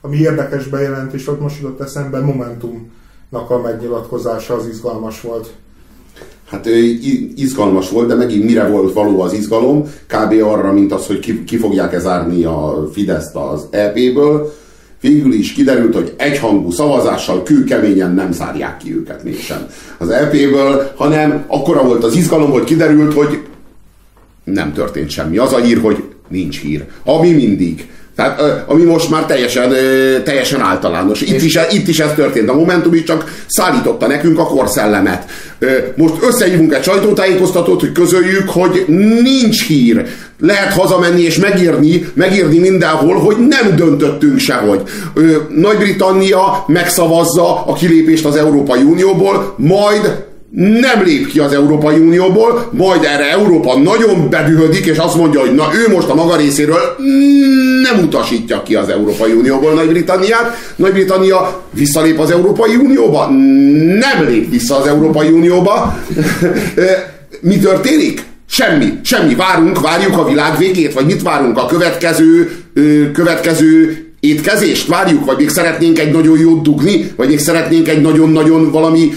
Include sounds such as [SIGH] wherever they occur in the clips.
ami érdekes bejelentés volt, most jutott eszembe, Momentumnak a megnyilatkozása az izgalmas volt. Hát izgalmas volt, de megint mire volt való az izgalom? Kb. arra, mint az, hogy ki, ki fogják-e zárni a Fideszt az EP-ből. Végül is kiderült, hogy egyhangú szavazással kőkeményen nem zárják ki őket mégsem az EP-ből, hanem akkora volt az izgalom, hogy kiderült, hogy nem történt semmi. Az a hír, hogy nincs hír. Ami mindig. Tehát, ami most már teljesen, teljesen általános. Itt is, itt is ez történt. A Momentum is csak szállította nekünk a korszellemet. Most összehívunk egy sajtótájékoztatót, hogy közöljük, hogy nincs hír. Lehet hazamenni és megírni, megírni mindenhol, hogy nem döntöttünk sehogy. Nagy-Britannia megszavazza a kilépést az Európai Unióból, majd nem lép ki az Európai Unióból, majd erre Európa nagyon bedühödik, és azt mondja, hogy na ő most a maga részéről nem utasítja ki az Európai Unióból Nagy-Britanniát. Nagy-Britannia visszalép az Európai Unióba? Nem lép vissza az Európai Unióba. [LAUGHS] Mi történik? Semmi, semmi. Várunk, várjuk a világ végét, vagy mit várunk a következő, következő étkezést várjuk, vagy még szeretnénk egy nagyon jót dugni, vagy még szeretnénk egy nagyon-nagyon valami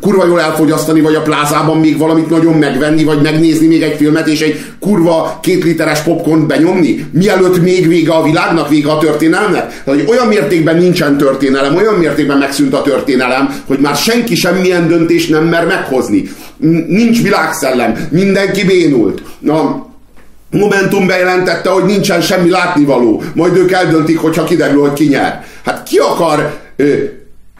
kurva jól elfogyasztani, vagy a plázában még valamit nagyon megvenni, vagy megnézni még egy filmet, és egy kurva két literes popcorn benyomni, mielőtt még vége a világnak, vége a történelmnek. Hogy olyan mértékben nincsen történelem, olyan mértékben megszűnt a történelem, hogy már senki semmilyen döntést nem mer meghozni. Nincs világszellem, mindenki bénult. Na, Momentum bejelentette, hogy nincsen semmi látnivaló, majd ők eldöntik, hogyha kiderül, hogy ki nyer. Hát ki akar ö,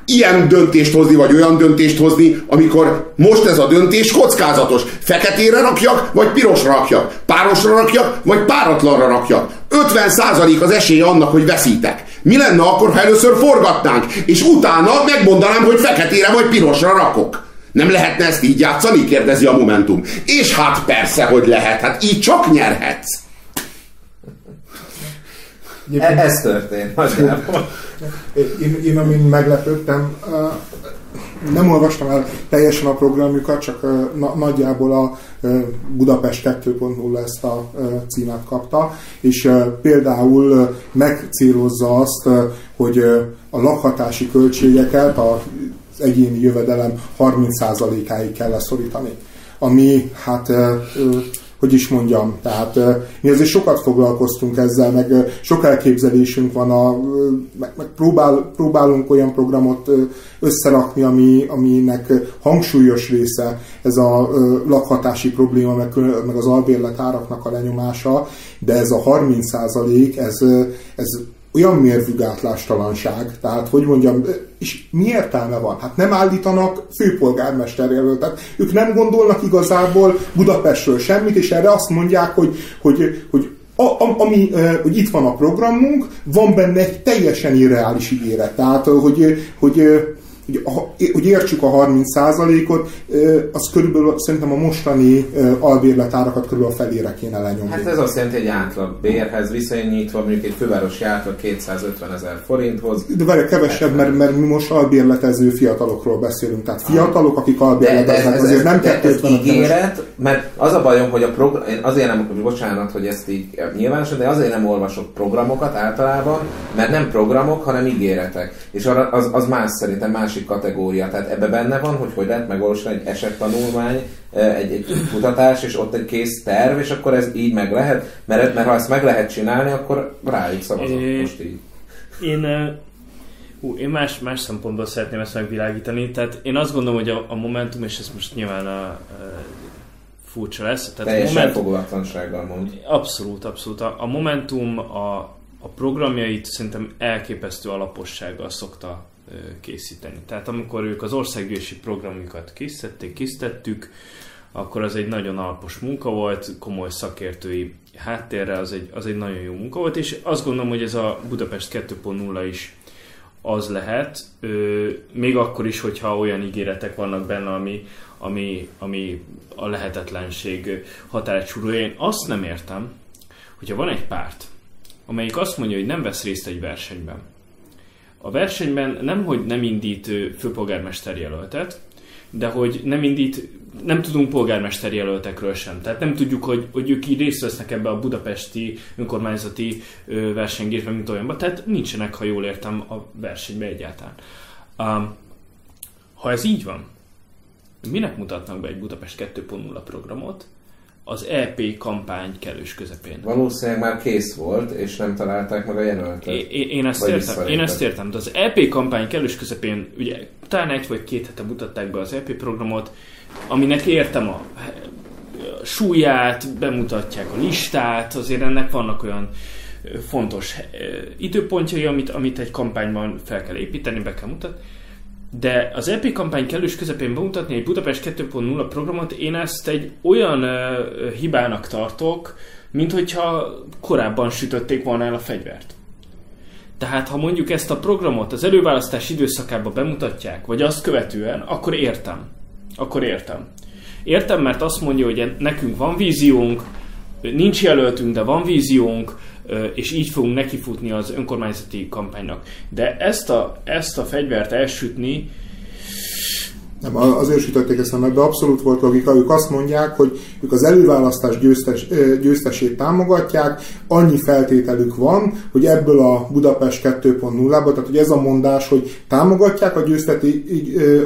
ilyen döntést hozni, vagy olyan döntést hozni, amikor most ez a döntés kockázatos. Feketére rakjak, vagy pirosra rakjak. Párosra rakjak, vagy páratlanra rakjak. 50% az esély annak, hogy veszítek. Mi lenne akkor, ha először forgatnánk, és utána megmondanám, hogy feketére vagy pirosra rakok. Nem lehetne ezt így játszani? kérdezi a Momentum. És hát persze, hogy lehet. Hát így csak nyerhetsz. E- ez történt. Én, én amin meglepődtem, nem olvastam el teljesen a programjukat, csak na, nagyjából a Budapest 2.0 ezt a címet kapta, és például megcélozza azt, hogy a lakhatási költségeket, a az egyéni jövedelem 30%-áig kell leszorítani. Ami, hát, hogy is mondjam, tehát mi azért sokat foglalkoztunk ezzel, meg sok elképzelésünk van, a, meg, meg próbál, próbálunk olyan programot összerakni, ami, aminek hangsúlyos része ez a lakhatási probléma, meg, meg az albérlet áraknak a lenyomása, de ez a 30 ez, ez olyan mérvű gátlástalanság, tehát hogy mondjam, és mi értelme van? Hát nem állítanak főpolgármester jelöltet. Ők nem gondolnak igazából Budapestről semmit, és erre azt mondják, hogy, hogy, hogy a, ami, hogy itt van a programunk, van benne egy teljesen irreális ígéret. Tehát, hogy, hogy hogy, hogy értsük a 30%-ot, az körülbelül szerintem a mostani albérletárakat körülbelül a felére kéne lenyomni. Hát ez azt jelenti, hogy átlag bérhez viszonyítva, mondjuk egy fővárosi átlag 250 ezer forinthoz. De várj, kevesebb, mert, mert mi most albérletező fiatalokról beszélünk. Tehát fiatalok, akik albérleteznek, azért nem 250 ígéret, mert az a bajom, hogy a program, én azért nem, bocsánat, hogy ezt így nyilvános, de azért nem olvasok programokat általában, mert nem programok, hanem ígéretek. És az, az más szerintem más másik kategória. Tehát ebbe benne van, hogy hogy lehet megvalósítani egy esettanulmány, egy, egy kutatás, és ott egy kész terv, és akkor ez így meg lehet, mert, mert ha ezt meg lehet csinálni, akkor rájuk szavazok é, most így. Én, hú, én más, más szempontból szeretném ezt megvilágítani. Tehát én azt gondolom, hogy a, a Momentum, és ez most nyilván a, a furcsa lesz. Tehát Teljes elfogulatlansággal mond. Abszolút, abszolút. A, a Momentum a, a programjait szerintem elképesztő alapossággal szokta készíteni. Tehát amikor ők az országgyűlési programjukat készítették, készítettük, akkor az egy nagyon alapos munka volt, komoly szakértői háttérre, az egy, az egy nagyon jó munka volt, és azt gondolom, hogy ez a Budapest 2.0 is az lehet, még akkor is, hogyha olyan ígéretek vannak benne, ami, ami, ami a lehetetlenség határát súrolja. Én azt nem értem, hogyha van egy párt, amelyik azt mondja, hogy nem vesz részt egy versenyben, a versenyben nem, hogy nem indít főpolgármester jelöltet, de hogy nem indít, nem tudunk polgármester jelöltekről sem. Tehát nem tudjuk, hogy, hogy ők így részt vesznek ebbe a budapesti önkormányzati versengésben, mint olyanban. Tehát nincsenek, ha jól értem, a versenybe egyáltalán. Ha ez így van, minek mutatnak be egy Budapest 2.0 programot, az EP kampány kellős közepén. Valószínűleg már kész volt, és nem találták meg a jelöltet. É, én, ezt értem, én ezt értem, de az EP kampány kellős közepén, ugye talán egy vagy két hete mutatták be az EP programot, aminek értem a súlyát, bemutatják a listát, azért ennek vannak olyan fontos időpontjai, amit, amit egy kampányban fel kell építeni, be kell mutatni. De az EP kampány kellős közepén bemutatni egy Budapest 2.0 programot, én ezt egy olyan uh, hibának tartok, mint hogyha korábban sütötték volna el a fegyvert. Tehát ha mondjuk ezt a programot az előválasztás időszakában bemutatják, vagy azt követően, akkor értem. Akkor értem. Értem, mert azt mondja, hogy nekünk van víziónk, nincs jelöltünk, de van víziónk, és így fogunk nekifutni az önkormányzati kampánynak. De ezt a, ezt a fegyvert elsütni, nem, azért sütötték ezt de abszolút volt logika. Ők azt mondják, hogy ők az előválasztás győztes, győztesét támogatják, annyi feltételük van, hogy ebből a Budapest 2.0-ból, tehát hogy ez a mondás, hogy támogatják a, győzteti,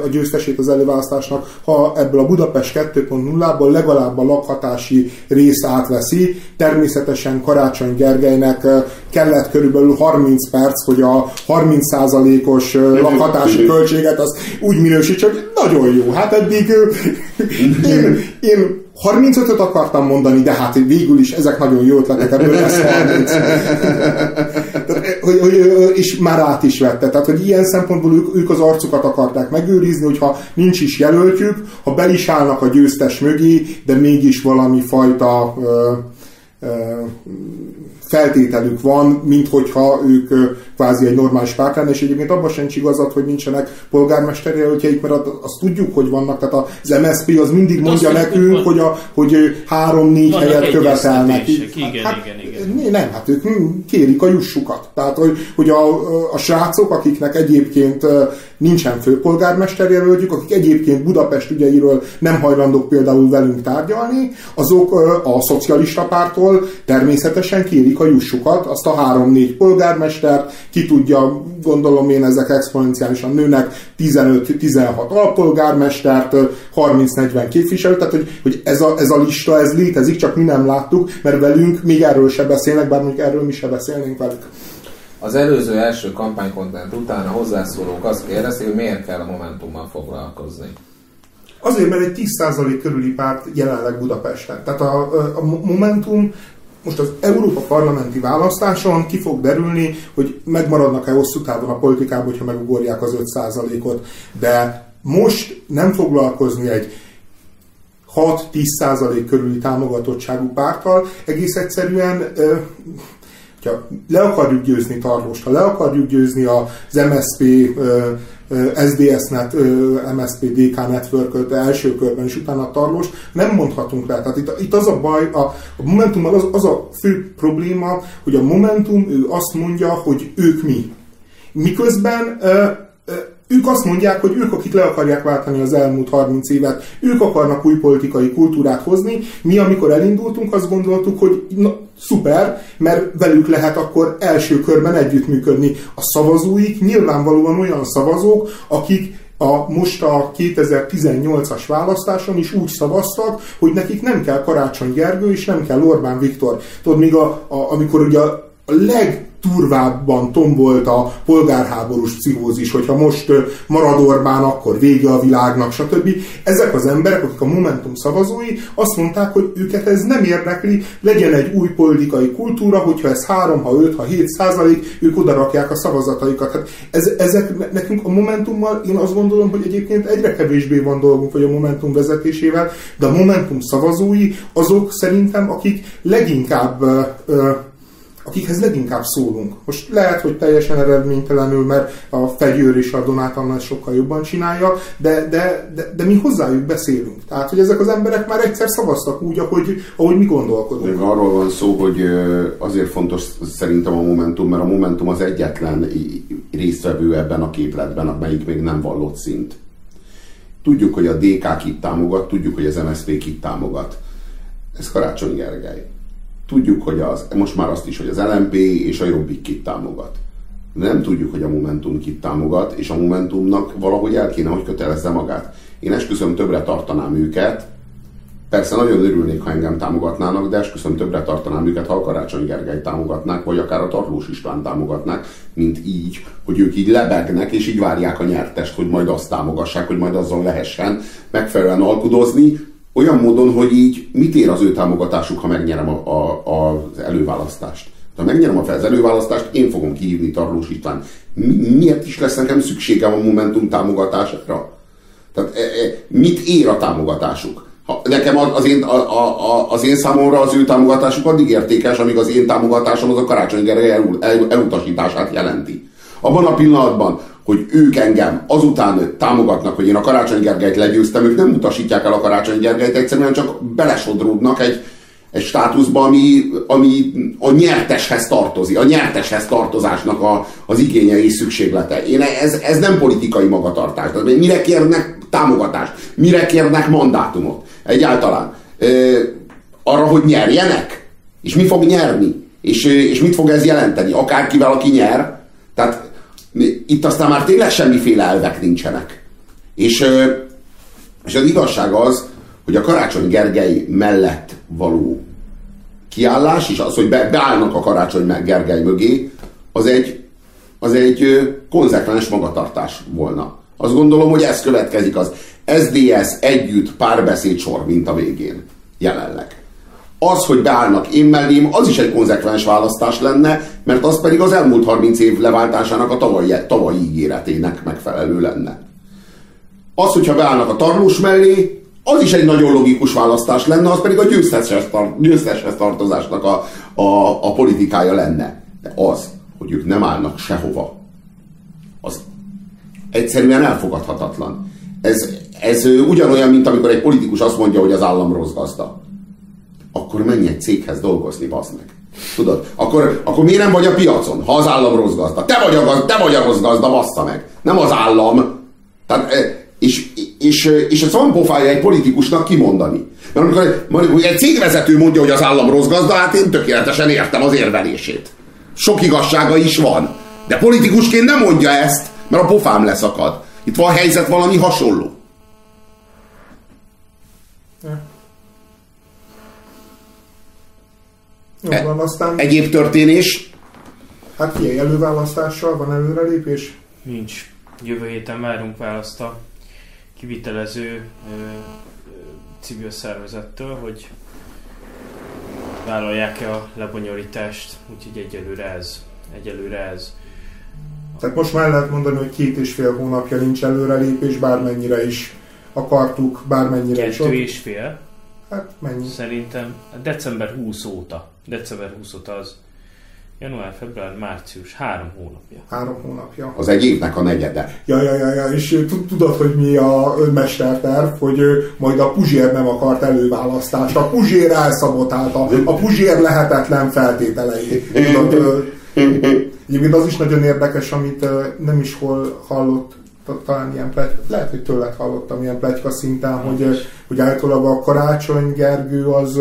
a győztesét az előválasztásnak, ha ebből a Budapest 2.0-ból legalább a lakhatási rész átveszi. Természetesen Karácsony Gergelynek kellett körülbelül 30 perc, hogy a 30%-os lakhatási költséget az úgy minősítse, nagyon jó. Hát eddig én, én 35-öt akartam mondani, de hát végül is ezek nagyon jó ötletek, ebből lesz 30. Tehát, hogy, hogy, és már át is vette. Tehát, hogy ilyen szempontból ők, ők az arcukat akarták megőrizni, hogyha nincs is jelöltjük, ha be is állnak a győztes mögé, de mégis valami fajta ö, ö, feltételük van, mint hogyha ők kvázi egy normális párt lenne, és egyébként abban sem igazat, hogy nincsenek polgármester jelöltjeik, mert azt tudjuk, hogy vannak, tehát az MSZP az mindig mondja nekünk, hogy, a, hogy három-négy helyet követelnek. Igen, hát, igen, igen. Nem, hát ők kérik a jussukat. Tehát, hogy, hogy a, a srácok, akiknek egyébként nincsen főpolgármester jelöltjük, akik egyébként Budapest ügyeiről nem hajlandók például velünk tárgyalni, azok a szocialista pártól természetesen kérik a jussukat, azt a három-négy polgármestert, ki tudja, gondolom én ezek exponenciálisan nőnek, 15-16 alpolgármestert, 30-40 képviselőt, tehát hogy, hogy ez, a, ez a lista, ez létezik, csak mi nem láttuk, mert velünk még erről se beszélnek, bár mondjuk erről mi se beszélnénk velük. Az előző első kampánykontent után a hozzászólók azt kérdezik, hogy miért kell a Momentummal foglalkozni. Azért, mert egy 10% körüli párt jelenleg Budapesten. Tehát a, a Momentum most az Európa parlamenti választáson ki fog derülni, hogy megmaradnak-e hosszú távon a politikában, hogyha megugorják az 5%-ot. De most nem foglalkozni egy 6-10% körüli támogatottságú párttal, egész egyszerűen ha le akarjuk győzni Tarlost, ha le akarjuk győzni az MSP SDS-net, MSP DK network első körben, és utána a nem mondhatunk rá. Tehát itt, itt az a baj, a, a Momentummal az, az a fő probléma, hogy a Momentum ő azt mondja, hogy ők mi. Miközben ők azt mondják, hogy ők, akik le akarják váltani az elmúlt 30 évet, ők akarnak új politikai kultúrát hozni. Mi, amikor elindultunk, azt gondoltuk, hogy na, szuper, mert velük lehet akkor első körben együttműködni. A szavazóik nyilvánvalóan olyan szavazók, akik a, most a 2018-as választáson is úgy szavaztak, hogy nekik nem kell Karácsony Gergő, és nem kell Orbán Viktor. Tudod, még a, a, amikor ugye a leg turvábban tombolt a polgárháborús pszichózis, hogyha most marad Orbán, akkor vége a világnak, stb. Ezek az emberek, akik a Momentum szavazói, azt mondták, hogy őket ez nem érdekli, legyen egy új politikai kultúra, hogyha ez 3, ha 5, ha 7 százalék, ők oda rakják a szavazataikat. Hát ez, ezek nekünk a Momentummal, én azt gondolom, hogy egyébként egyre kevésbé van dolgunk, vagy a Momentum vezetésével, de a Momentum szavazói azok szerintem, akik leginkább uh, akikhez leginkább szólunk. Most lehet, hogy teljesen eredménytelenül, mert a Fegyőr és a Donát Anna sokkal jobban csinálja, de, de, de, de mi hozzájuk beszélünk. Tehát, hogy ezek az emberek már egyszer szavaztak úgy, ahogy, ahogy mi gondolkodunk. De arról van szó, hogy azért fontos szerintem a Momentum, mert a Momentum az egyetlen résztvevő ebben a képletben, amelyik még nem vallott szint. Tudjuk, hogy a DK kit támogat, tudjuk, hogy az MSZP kit támogat. Ez Karácsony Gergely. Tudjuk, hogy az, most már azt is, hogy az LMP és a Jobbik kit támogat. Nem tudjuk, hogy a Momentum kit támogat, és a Momentumnak valahogy el kéne, hogy kötelezze magát. Én esküszöm többre tartanám őket, Persze nagyon örülnék, ha engem támogatnának, de esküszöm többre tartanám őket, ha a Karácsony Gergely támogatnák, vagy akár a Tarlós István támogatnák, mint így, hogy ők így lebegnek, és így várják a nyertest, hogy majd azt támogassák, hogy majd azzal lehessen megfelelően alkudozni, olyan módon, hogy így mit ér az ő támogatásuk, ha megnyerem a, a, az előválasztást. Ha megnyerem az előválasztást, én fogom kihívni Tarlós István. Mi, miért is lesz nekem szükségem a Momentum támogatására? Tehát e, e, mit ér a támogatásuk? Ha, nekem az én, a, a, az én számomra az ő támogatásuk addig értékes, amíg az én támogatásom az a Karácsony Gergely el, el, elutasítását jelenti. Abban a pillanatban, hogy ők engem azután támogatnak, hogy én a Karácsony Gergelyt legyőztem, ők nem utasítják el a Karácsony Gergelyt, egyszerűen csak belesodródnak egy, egy státuszba, ami, ami a nyerteshez tartozik, a nyerteshez tartozásnak a, az igénye és szükséglete. Én ez, ez nem politikai magatartás. De mire kérnek támogatást? Mire kérnek mandátumot? Egyáltalán. Ö, arra, hogy nyerjenek? És mi fog nyerni? És, és mit fog ez jelenteni? Akárkivel, aki nyer? Tehát itt aztán már tényleg semmiféle elvek nincsenek. És, és az igazság az, hogy a Karácsony Gergely mellett való kiállás, és az, hogy be, beállnak a Karácsony Gergely mögé, az egy, az egy konzekvens magatartás volna. Azt gondolom, hogy ez következik az SDS együtt párbeszéd sor, mint a végén. Jelenleg. Az, hogy beállnak én mellém, az is egy konzekvens választás lenne, mert az pedig az elmúlt 30 év leváltásának a tavalyi, tavalyi ígéretének megfelelő lenne. Az, hogyha beállnak a tarlós mellé, az is egy nagyon logikus választás lenne, az pedig a győzteshez, győzteshez tartozásnak a, a, a politikája lenne. De az, hogy ők nem állnak sehova, az egyszerűen elfogadhatatlan. Ez, ez ugyanolyan, mint amikor egy politikus azt mondja, hogy az állam rossz gazda. Akkor menj egy céghez dolgozni, bazd meg. Tudod? Akkor, akkor miért nem vagy a piacon, ha az állam rossz gazda? Te vagy a, gazda, te vagy a rossz gazda, bassza meg. Nem az állam. Tehát, és, és, és ez van pofája egy politikusnak kimondani. Mert amikor, amikor egy cégvezető mondja, hogy az állam rossz gazda, hát én tökéletesen értem az érvelését. Sok igazsága is van. De politikusként nem mondja ezt, mert a pofám leszakad. Itt van a helyzet valami hasonló. Jó e- van, aztán... Egyéb történés? Hát figyelj, előválasztással van előrelépés? Nincs. Jövő héten várunk választ a kivitelező ö, civil szervezettől, hogy vállalják-e a lebonyolítást, úgyhogy egyelőre ez. Egyelőre ez. Tehát most már lehet mondani, hogy két és fél hónapja nincs előrelépés, bármennyire is akartuk, bármennyire Kettő is ott. és fél. Hát mennyi? Szerintem december 20 óta. December 20 óta az január, február, március, három hónapja. Három hónapja. Az egy évnek a negyede. Ja, ja, ja, ja, és tudod, hogy mi a mesterterv, hogy majd a Puzsér nem akart előválasztást, a Puzsér elszabotálta, a Puzsér lehetetlen feltételei. Tudod, [LAUGHS] Egyébként az is nagyon érdekes, amit nem is hol hallott, talán ilyen pletyka, lehet, hogy tőled hallottam ilyen pletyka szinten, hogy, hogy általában a Karácsony Gergő az,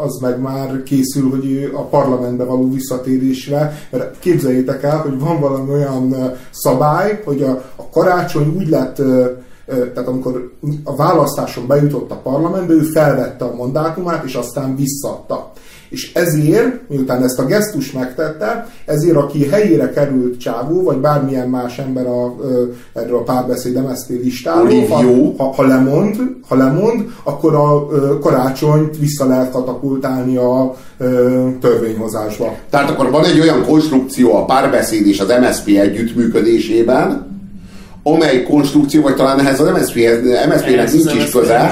az meg már készül, hogy a parlamentbe való visszatérésre, mert képzeljétek el, hogy van valami olyan szabály, hogy a, a Karácsony úgy lett tehát amikor a választáson bejutott a parlamentbe, ő felvette a mandátumát, és aztán visszadta. És ezért, miután ezt a gesztus megtette, ezért aki helyére került csávó, vagy bármilyen más ember a, erről a párbeszéd MSZP listáról, ha, ha, ha, lemond, ha lemond, akkor a karácsonyt vissza lehet katapultálni a törvényhozásba. Tehát akkor van egy olyan konstrukció a párbeszéd és az MSZP együttműködésében, amely konstrukció, vagy talán ehhez az MSZP-nek MSZP nincs is köze,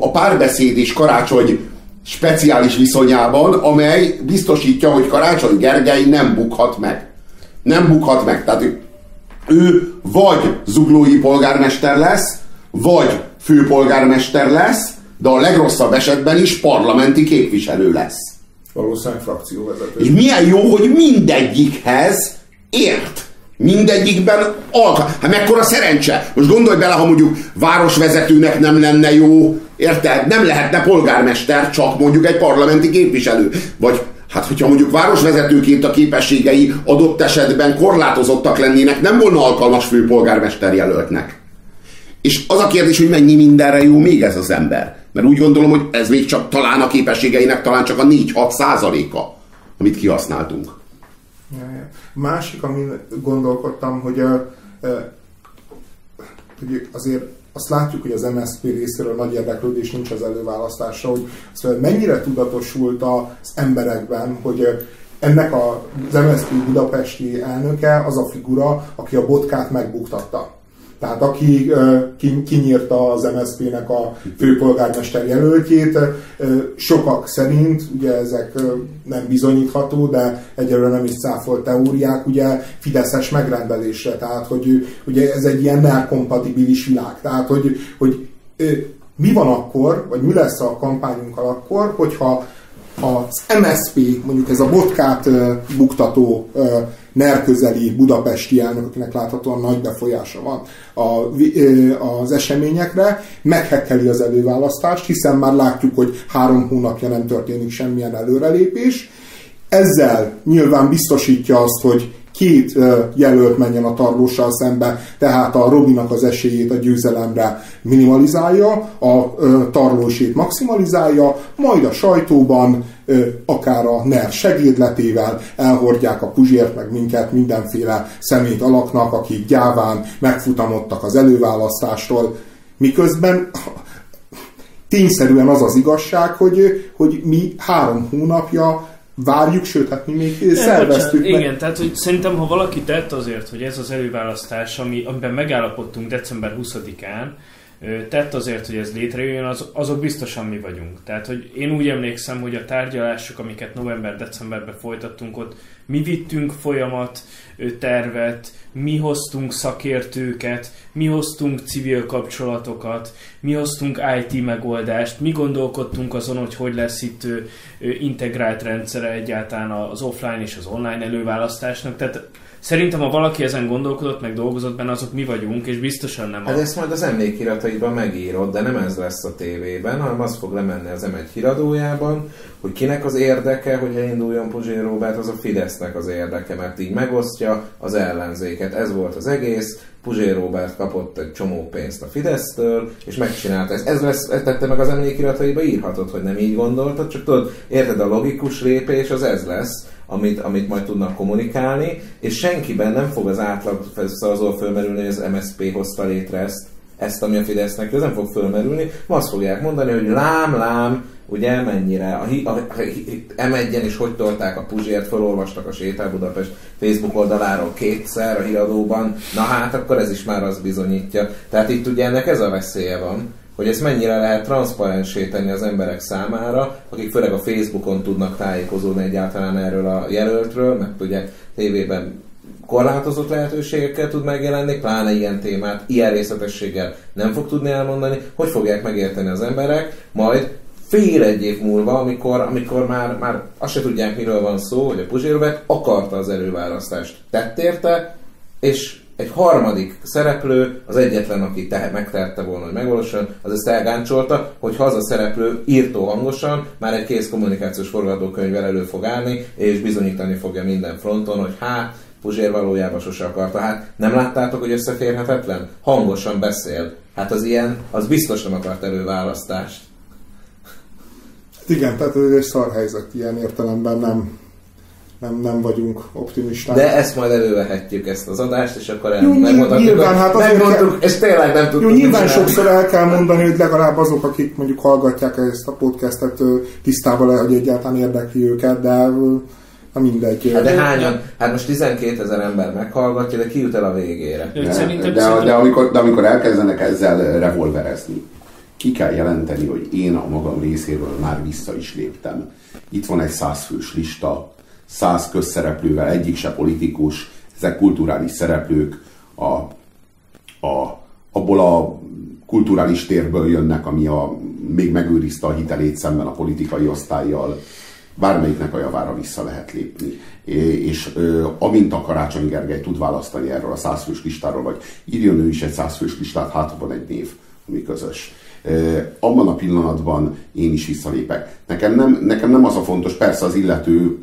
a párbeszéd és karácsony speciális viszonyában, amely biztosítja, hogy Karácsony Gergely nem bukhat meg. Nem bukhat meg. Tehát ő, vagy zuglói polgármester lesz, vagy főpolgármester lesz, de a legrosszabb esetben is parlamenti képviselő lesz. Valószínűleg frakcióvezető. És milyen jó, hogy mindegyikhez ért. Mindegyikben alka. Hát mekkora szerencse. Most gondolj bele, ha mondjuk városvezetőnek nem lenne jó, érted? Nem lehetne polgármester, csak mondjuk egy parlamenti képviselő. Vagy Hát, hogyha mondjuk városvezetőként a képességei adott esetben korlátozottak lennének, nem volna alkalmas főpolgármester jelöltnek. És az a kérdés, hogy mennyi mindenre jó még ez az ember. Mert úgy gondolom, hogy ez még csak talán a képességeinek talán csak a 4-6 százaléka, amit kihasználtunk. Másik, amin gondolkodtam, hogy, hogy azért azt látjuk, hogy az MSZP részéről nagy érdeklődés nincs az előválasztásra, hogy szóval mennyire tudatosult az emberekben, hogy ennek az MSZP budapesti elnöke az a figura, aki a botkát megbuktatta. Tehát aki kinyírta az MSZP-nek a főpolgármester jelöltjét, sokak szerint, ugye ezek nem bizonyítható, de egyelőre nem is cáfolt teóriák, ugye Fideszes megrendelésre, tehát hogy ugye ez egy ilyen kompatibilis világ. Tehát, hogy, hogy mi van akkor, vagy mi lesz a kampányunkkal akkor, hogyha az MSP, mondjuk ez a botkát buktató NER közeli budapesti elnök, láthatóan nagy befolyása van a, az eseményekre, meghekkeli az előválasztást, hiszen már látjuk, hogy három hónapja nem történik semmilyen előrelépés. Ezzel nyilván biztosítja azt, hogy két jelölt menjen a tarlóssal szembe, tehát a Robinak az esélyét a győzelemre minimalizálja, a tarlósét maximalizálja, majd a sajtóban akár a NER segédletével elhordják a Puzsért, meg minket mindenféle szemét alaknak, akik gyáván megfutamodtak az előválasztástól, miközben tényszerűen az az igazság, hogy, hogy mi három hónapja várjuk, sőt, hát mi még nem, szerveztük bocsánat, meg. Igen, tehát hogy szerintem, ha valaki tett azért, hogy ez az előválasztás, ami, amiben megállapodtunk december 20-án, tett azért, hogy ez létrejöjjön, az, azok biztosan mi vagyunk. Tehát, hogy én úgy emlékszem, hogy a tárgyalások, amiket november-decemberben folytattunk, ott mi vittünk folyamat tervet, mi hoztunk szakértőket, mi hoztunk civil kapcsolatokat, mi hoztunk IT megoldást, mi gondolkodtunk azon, hogy hogy lesz itt integrált rendszere egyáltalán az offline és az online előválasztásnak. Tehát Szerintem, ha valaki ezen gondolkodott, meg dolgozott benne, azok mi vagyunk, és biztosan nem. Hát a... ezt majd az emlékirataiban megírod, de nem ez lesz a tévében, hanem az fog lemenni az M1 híradójában, hogy kinek az érdeke, hogy elinduljon Puzsér Robert, az a Fidesznek az érdeke, mert így megosztja az ellenzéket. Ez volt az egész, Puzsér Robert kapott egy csomó pénzt a Fidesztől, és megcsinálta ezt. Ez lesz, ezt tette meg az emlékirataiba, írhatod, hogy nem így gondoltad, csak tudod, érted, a logikus lépés az ez lesz, amit, amit majd tudnak kommunikálni, és senkiben nem fog az átlag szavazó fölmerülni, hogy az MSZP hozta létre ezt, ezt, ami a Fidesznek, ez nem fog fölmerülni, ma azt fogják mondani, hogy lám, lám, ugye mennyire, a, a, a, a M1-en is hogy tolták a Puzsért, felolvastak a Sétál Budapest Facebook oldaláról kétszer a híradóban, na hát akkor ez is már az bizonyítja. Tehát itt ugye ennek ez a veszélye van, hogy ezt mennyire lehet transzparensé tenni az emberek számára, akik főleg a Facebookon tudnak tájékozódni egyáltalán erről a jelöltről, mert ugye tévében korlátozott lehetőségekkel tud megjelenni, pláne ilyen témát, ilyen részletességgel nem fog tudni elmondani, hogy fogják megérteni az emberek, majd fél egy év múlva, amikor, amikor már, már azt se tudják, miről van szó, hogy a Puzsérbe akarta az előválasztást, tett érte, és egy harmadik szereplő, az egyetlen, aki te, megtehette volna, hogy megvalósuljon, az ezt elgáncsolta, hogy ha az a szereplő írtó hangosan már egy kész kommunikációs forgatókönyvvel elő fog állni, és bizonyítani fogja minden fronton, hogy hát, Puzsér valójában sose akarta. Hát nem láttátok, hogy összeférhetetlen? Hangosan beszél. Hát az ilyen, az biztos nem akart előválasztást. Igen, tehát ez egy szar helyzet ilyen értelemben nem, nem, nem vagyunk optimisták. De ezt majd elővehetjük ezt az adást, és akkor el, jó, megmondhatjuk, nyilván, hát megmondtuk, kell, és tényleg nem tudtuk. Jó, nyilván sokszor el kell mondani, hogy legalább azok, akik mondjuk hallgatják ezt a podcastet, tisztában le, hogy egyáltalán érdekli őket, de Na mindegy. Hát de hányan? Hát most 12 ezer ember meghallgatja, de ki jut el a végére? De, de, de, de, amikor, de amikor elkezdenek ezzel revolverezni, ki kell jelenteni, hogy én a magam részéről már vissza is léptem. Itt van egy százfős lista, száz közszereplővel, egyik se politikus, ezek kulturális szereplők, a, a, abból a kulturális térből jönnek, ami a, még megőrizte a hitelét szemben a politikai osztályjal. bármelyiknek a javára vissza lehet lépni. És amint a Karácsony Gergely tud választani erről a százfős listáról, vagy írjon ő is egy százfős listát, hát van egy név, ami közös abban a pillanatban én is visszalépek. Nekem nem, nekem nem az a fontos, persze az illető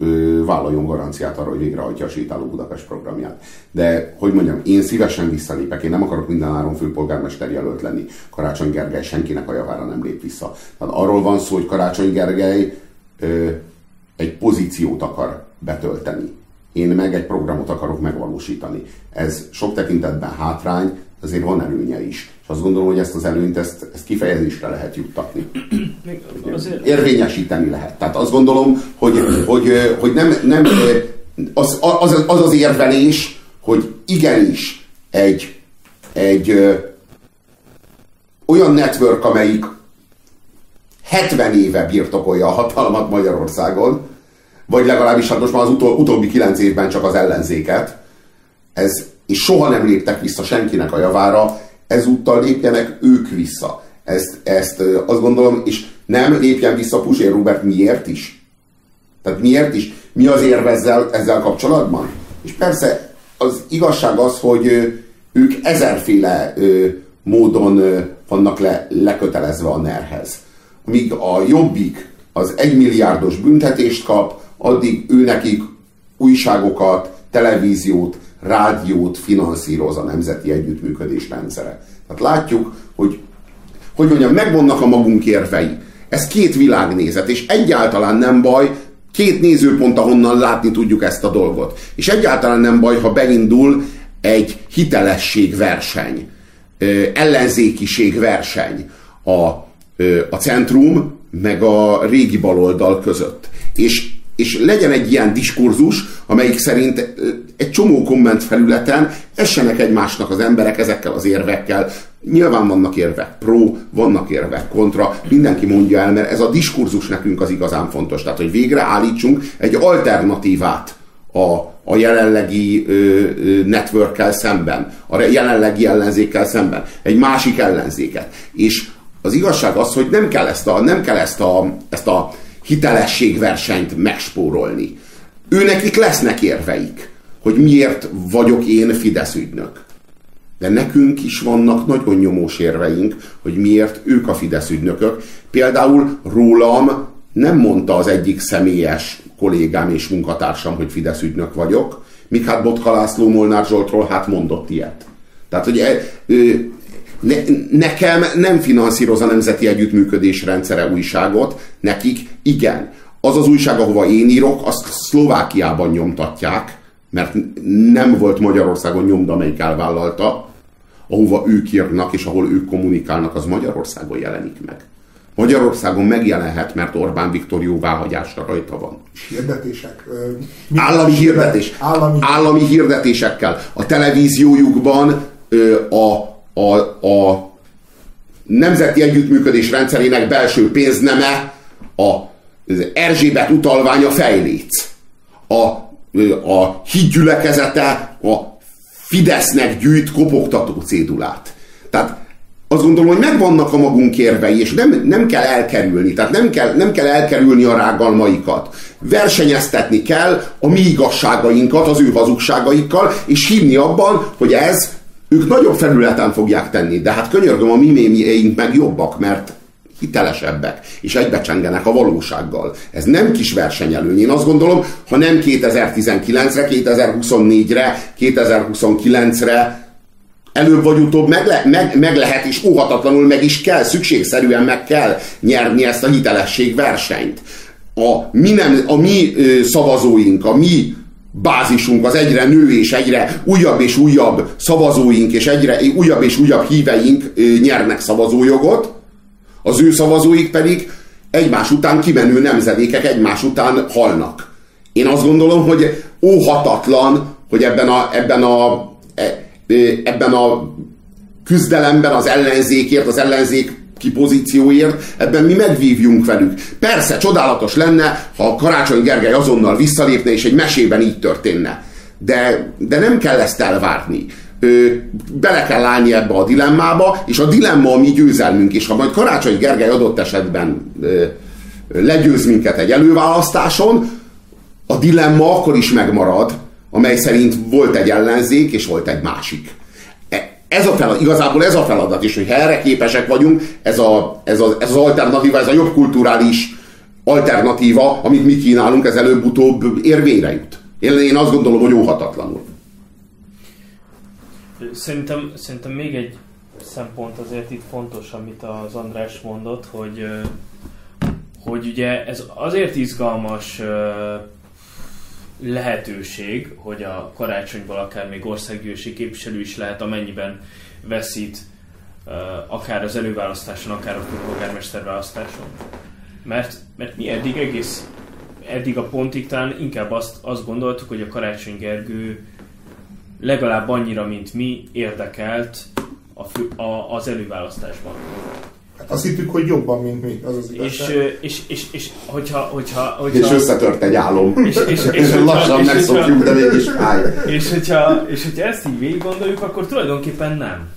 vállaljon garanciát arra, hogy végrehajtja a Sétáló Budapest programját. De, hogy mondjam, én szívesen visszalépek, én nem akarok mindenáron főpolgármester jelölt lenni. Karácsony Gergely senkinek a javára nem lép vissza. Tehát arról van szó, hogy Karácsony Gergely egy pozíciót akar betölteni. Én meg egy programot akarok megvalósítani. Ez sok tekintetben hátrány, azért van előnye is. És azt gondolom, hogy ezt az előnyt, ezt, ezt kifejezésre lehet juttatni. Érvényesíteni lehet. Tehát azt gondolom, hogy, hogy, hogy nem, nem az, az, az az érvelés, hogy igenis egy, egy ö, olyan network, amelyik 70 éve birtokolja a hatalmat Magyarországon, vagy legalábbis hát most már az utol, utóbbi 9 évben csak az ellenzéket, ez, és soha nem léptek vissza senkinek a javára, ezúttal lépjenek ők vissza. Ezt, ezt azt gondolom, és nem lépjen vissza Puzsér Robert miért is? Tehát miért is? Mi az érve ezzel, ezzel kapcsolatban? És persze az igazság az, hogy ők ezerféle módon vannak le, lekötelezve a nerhez. Míg a jobbik az egymilliárdos büntetést kap, addig ő nekik újságokat, televíziót, rádiót finanszíroz a Nemzeti Együttműködés rendszere. Tehát látjuk, hogy hogy mondjam, megvannak a magunk érvei. Ez két világnézet, és egyáltalán nem baj, két nézőpont, ahonnan látni tudjuk ezt a dolgot. És egyáltalán nem baj, ha beindul egy hitelességverseny, ellenzékiség a, a centrum meg a régi baloldal között. És és legyen egy ilyen diskurzus, amelyik szerint egy csomó komment felületen essenek egymásnak az emberek ezekkel az érvekkel. Nyilván vannak érvek pro, vannak érvek kontra, mindenki mondja el, mert ez a diskurzus nekünk az igazán fontos. Tehát, hogy végre állítsunk egy alternatívát a, a jelenlegi ö, networkkel szemben, a jelenlegi ellenzékkel szemben, egy másik ellenzéket. És az igazság az, hogy nem kell ezt a, nem kell ezt a, ezt a hitelességversenyt megspórolni. Őnekik lesznek érveik, hogy miért vagyok én Fidesz ügynök. De nekünk is vannak nagyon nyomós érveink, hogy miért ők a Fidesz ügynökök. Például rólam nem mondta az egyik személyes kollégám és munkatársam, hogy Fidesz ügynök vagyok, míg hát Botka László Molnár Zsoltról hát mondott ilyet. Tehát, hogy e, ne, nekem nem finanszíroz a Nemzeti Együttműködés rendszere újságot, nekik igen. Az az újság, ahova én írok, azt Szlovákiában nyomtatják, mert nem volt Magyarországon nyomda, amelyik elvállalta, ahova ők írnak, és ahol ők kommunikálnak, az Magyarországon jelenik meg. Magyarországon megjelenhet, mert Orbán Viktor jóváhagyásra rajta van. Hirdetések. Állami hirdetés. Állami... állami hirdetésekkel. A televíziójukban a a, a nemzeti együttműködés rendszerének belső pénzneme a az Erzsébet utalványa fejléc. A, a hídgyülekezete a Fidesznek gyűjt kopogtató cédulát. Tehát azt gondolom, hogy megvannak a magunk érvei, és nem, nem kell elkerülni, tehát nem kell, nem kell elkerülni a rágalmaikat. Versenyeztetni kell a mi igazságainkat az ő hazugságaikkal, és hinni abban, hogy ez ők nagyobb felületen fogják tenni, de hát könyörgöm, a mi mémjeink meg jobbak, mert hitelesebbek, és egybecsengenek a valósággal. Ez nem kis versenyelőny. Én azt gondolom, ha nem 2019-re, 2024-re, 2029-re előbb vagy utóbb meg, le, meg, meg lehet, és óhatatlanul meg is kell, szükségszerűen meg kell nyerni ezt a hitelesség versenyt. A mi, nem, a mi ö, szavazóink, a mi bázisunk az egyre nő, és egyre újabb és újabb szavazóink, és egyre újabb és újabb híveink nyernek szavazójogot, az ő szavazóik pedig egymás után kimenő nemzedékek egymás után halnak. Én azt gondolom, hogy óhatatlan, hogy ebben a, ebben a, e, ebben a küzdelemben az ellenzékért, az ellenzék kipozícióért, ebben mi megvívjunk velük. Persze, csodálatos lenne, ha Karácsony Gergely azonnal visszalépne, és egy mesében így történne. De, de nem kell ezt elvárni. Ö, bele kell állni ebbe a dilemmába, és a dilemma a mi győzelmünk, és ha majd Karácsony Gergely adott esetben ö, legyőz minket egy előválasztáson, a dilemma akkor is megmarad, amely szerint volt egy ellenzék, és volt egy másik. Ez a feladat, igazából ez a feladat is, hogy ha erre képesek vagyunk, ez, a, ez, a, ez az alternatíva, ez a jobb kulturális alternatíva, amit mi kínálunk, ez előbb-utóbb érvényre jut. Én, én azt gondolom, hogy óhatatlanul. Szerintem, szerintem még egy szempont azért itt fontos, amit az András mondott, hogy, hogy ugye ez azért izgalmas lehetőség, hogy a karácsonyból akár még országgyűlési képviselő is lehet, amennyiben veszít akár az előválasztáson, akár a polgármester választáson. Mert, mert mi eddig egész, eddig a pontig talán inkább azt, azt gondoltuk, hogy a Karácsony Gergő legalább annyira, mint mi érdekelt a fő, a, az előválasztásban. Hát azt hittük, hogy jobban, mint mi, az az És, és, és, és hogyha, hogyha, hogyha... És összetört egy álom. És, és, és, és, lassan megszokjuk, de mégis fáj. És hogyha, és hogyha ezt így végig gondoljuk, akkor tulajdonképpen nem.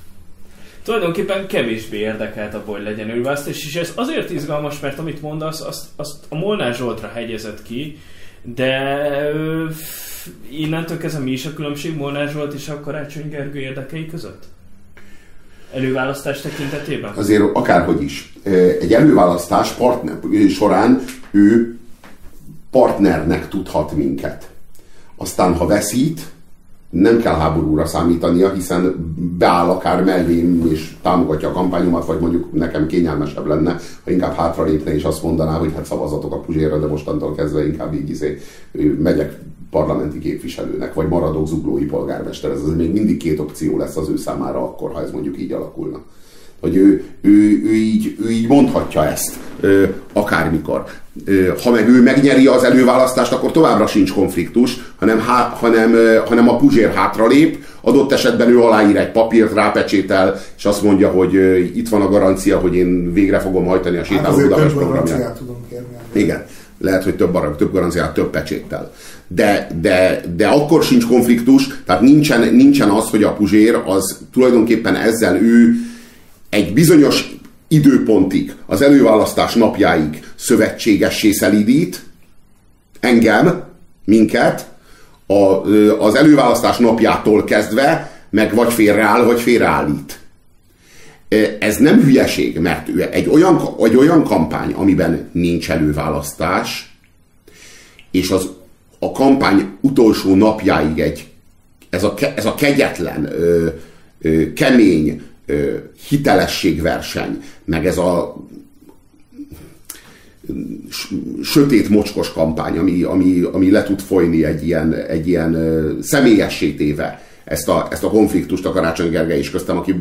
Tulajdonképpen kevésbé érdekelt abból, hogy legyen előválasztás, és ez azért izgalmas, mert amit mondasz, azt, azt a Molnár Zsoltra hegyezett ki, de innentől kezdve mi is a különbség Molnár Zsolt és a Karácsony Gergő érdekei között? Előválasztás tekintetében? Azért akárhogy is. Egy előválasztás partner, során ő partnernek tudhat minket. Aztán, ha veszít, nem kell háborúra számítania, hiszen beáll akár mellém és támogatja a kampányomat, vagy mondjuk nekem kényelmesebb lenne, ha inkább hátra lépne és azt mondaná, hogy hát szavazatok a Puzsérra, de mostantól kezdve inkább így izé, megyek parlamenti képviselőnek, vagy maradok zuglói polgármester. Ez az még mindig két opció lesz az ő számára akkor, ha ez mondjuk így alakulna. Hogy ő, ő, ő, így, ő így mondhatja ezt ö, akármikor. Ö, ha meg ő megnyeri az előválasztást, akkor továbbra sincs konfliktus, hanem, há, hanem, ö, hanem a Puzsér hátralép, adott esetben ő aláír egy papírt, rápecsétel, és azt mondja, hogy ö, itt van a garancia, hogy én végre fogom hajtani a sétáló hát Budapest programját. Tudom kérni. Igen. Lehet, hogy több, arra, több garanciát, több pecséttel. De, de, de akkor sincs konfliktus, tehát nincsen, nincsen az, hogy a Puzsér az tulajdonképpen ezzel ő egy bizonyos időpontig, az előválasztás napjáig szövetségessé szelídít, engem, minket, a, az előválasztás napjától kezdve meg vagy félreáll, vagy félreállít. Ez nem hülyeség, mert egy olyan, egy olyan kampány, amiben nincs előválasztás, és az, a kampány utolsó napjáig egy, ez a, ez a kegyetlen, ö, ö, kemény, hitelességverseny, meg ez a sötét mocskos kampány, ami, ami, ami le tud folyni egy ilyen, egy ilyen személyessé téve ezt a, ezt a konfliktust a Karácsony Gergely is köztem, aki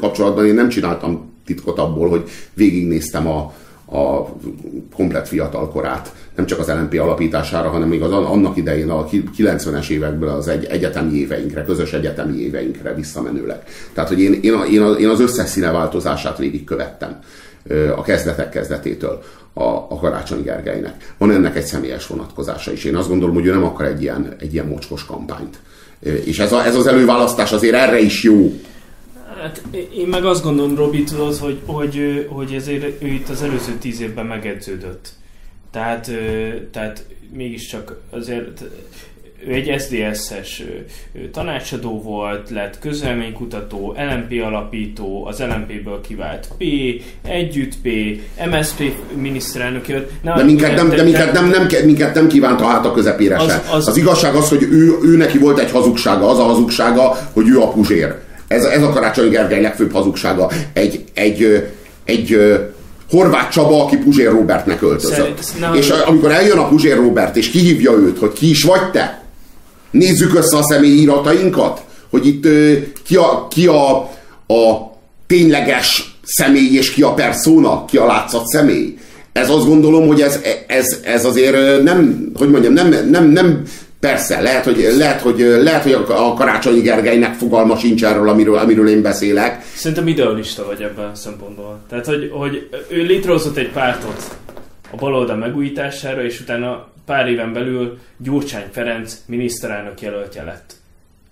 kapcsolatban én nem csináltam titkot abból, hogy végignéztem a, a komplet fiatal korát, nem csak az LNP alapítására, hanem még az annak idején a 90-es évekből az egy egyetemi éveinkre, közös egyetemi éveinkre visszamenőleg. Tehát, hogy én, én, a, én, a, én az összes színeváltozását végigkövettem a kezdetek kezdetétől a, a Karácsony Gergelynek. Van ennek egy személyes vonatkozása is. Én azt gondolom, hogy ő nem akar egy ilyen, egy ilyen mocskos kampányt. És ez, a, ez az előválasztás azért erre is jó. Hát én meg azt gondolom, Robi, tudod, hogy, hogy, hogy ezért ő itt az előző tíz évben megedződött. Tehát, tehát mégiscsak azért ő egy SDS-es tanácsadó volt, lett közelménykutató, LMP alapító, az LMP-ből kivált P, Együtt P, MSP miniszterelnök jött. de minket nem, de minket nem, nem, minket nem kívánta hát a közepére az, Az, az igazság az, hogy ő, ő neki volt egy hazugsága, az a hazugsága, hogy ő a puzsér. Ez, ez a Karácsony Gergely legfőbb hazugsága. Egy, egy, egy Horváth Csaba, aki Puzsér Robertnek öltözött. Szerint, és amikor eljön a Puzsér Robert, és kihívja őt, hogy ki is vagy te, nézzük össze a személyi iratainkat, hogy itt ki a, ki a, a tényleges személy, és ki a persona, ki a látszat személy. Ez azt gondolom, hogy ez, ez, ez azért nem, hogy mondjam, nem, nem, nem Persze, lehet, hogy, lehet, hogy, lehet, hogy a Karácsonyi Gergelynek fogalma sincs erről, amiről, amiről én beszélek. Szerintem idealista vagy ebben a szempontból. Tehát, hogy, hogy ő létrehozott egy pártot a baloldal megújítására, és utána pár éven belül Gyurcsány Ferenc miniszterelnök jelöltje lett.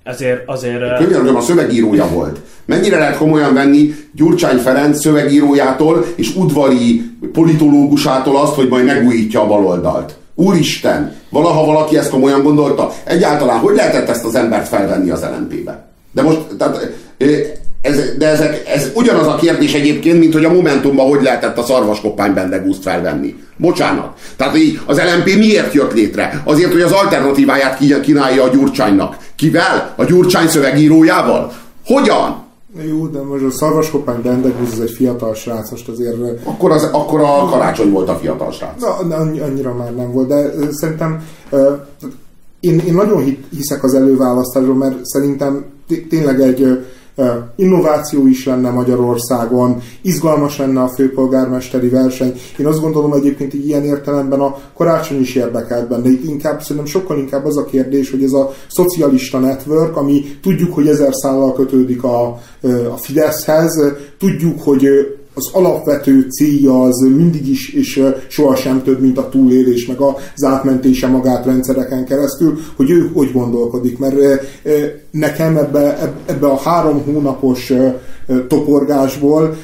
Azért, azért... A könyvelőm a szövegírója volt. Mennyire lehet komolyan venni Gyurcsány Ferenc szövegírójától és udvari politológusától azt, hogy majd megújítja a baloldalt? Úristen! Valaha valaki ezt komolyan gondolta? Egyáltalán hogy lehetett ezt az embert felvenni az LNP-be? De most, tehát, ez, de ezek, ez ugyanaz a kérdés egyébként, mint hogy a Momentumban hogy lehetett a szarvaskoppány bendegúzt felvenni. Bocsánat. Tehát így az LMP miért jött létre? Azért, hogy az alternatíváját kínálja a Gyurcsánynak. Kivel? A Gyurcsány szövegírójával? Hogyan? Jó, de most a szarvaskoppány Bendegúz az egy fiatal srác, most azért... Akkor, az, akkor a karácsony volt a fiatal srác. Na, annyira már nem volt, de szerintem én, én nagyon hiszek az előválasztásról, mert szerintem tényleg egy innováció is lenne Magyarországon, izgalmas lenne a főpolgármesteri verseny. Én azt gondolom egyébként, hogy ilyen értelemben a karácsony is érdekelt benne. Itt inkább, szerintem sokkal inkább az a kérdés, hogy ez a szocialista network, ami tudjuk, hogy ezer szállal kötődik a, a Fideszhez, tudjuk, hogy az alapvető célja az mindig is és sohasem több, mint a túlélés, meg az átmentése magát rendszereken keresztül, hogy ő hogy gondolkodik, mert nekem ebbe, ebbe a három hónapos toporgásból,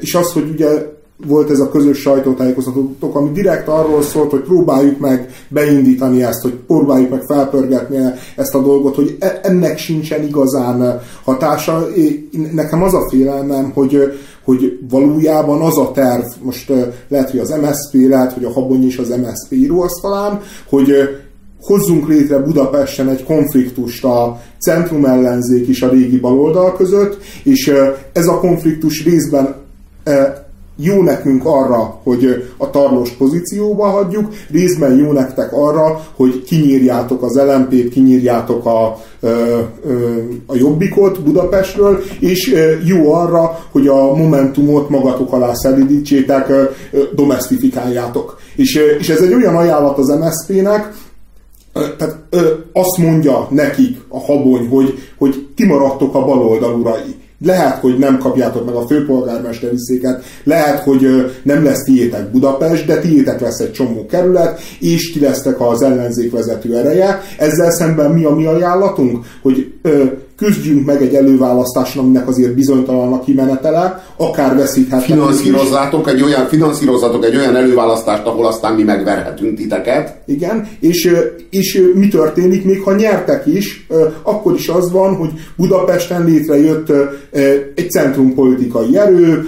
és az, hogy ugye volt ez a közös sajtótájékoztatótok, ami direkt arról szólt, hogy próbáljuk meg beindítani ezt, hogy próbáljuk meg felpörgetni ezt a dolgot, hogy e, ennek sincsen igazán hatása. Nekem az a félelmem, hogy, hogy valójában az a terv, most lehet, hogy az MSZP, lehet, hogy a Habony is az MSZP íróasztalán, hogy hozzunk létre Budapesten egy konfliktust a centrum ellenzék és a régi baloldal között, és ez a konfliktus részben jó nekünk arra, hogy a tarlós pozícióba hagyjuk, részben jó nektek arra, hogy kinyírjátok az LMP-t, kinyírjátok a, a Jobbikot Budapestről, és jó arra, hogy a Momentumot magatok alá szelidítsétek, domestifikáljátok. És, és ez egy olyan ajánlat az MSZP-nek, tehát azt mondja nekik a habony, hogy, hogy ti maradtok a baloldal urai lehet, hogy nem kapjátok meg a főpolgármesteri széket, lehet, hogy nem lesz tiétek Budapest, de tiétek lesz egy csomó kerület, és ti lesztek az ellenzék vezető ereje. Ezzel szemben mi a mi ajánlatunk? Hogy ö, küzdjünk meg egy előválasztáson, aminek azért bizonytalan a kimenetele, akár veszíthetnek. Finanszírozzátok egy olyan, finanszírozzatok egy olyan előválasztást, ahol aztán mi megverhetünk titeket. Igen, és, és mi történik, még ha nyertek is, akkor is az van, hogy Budapesten létrejött egy centrumpolitikai erő,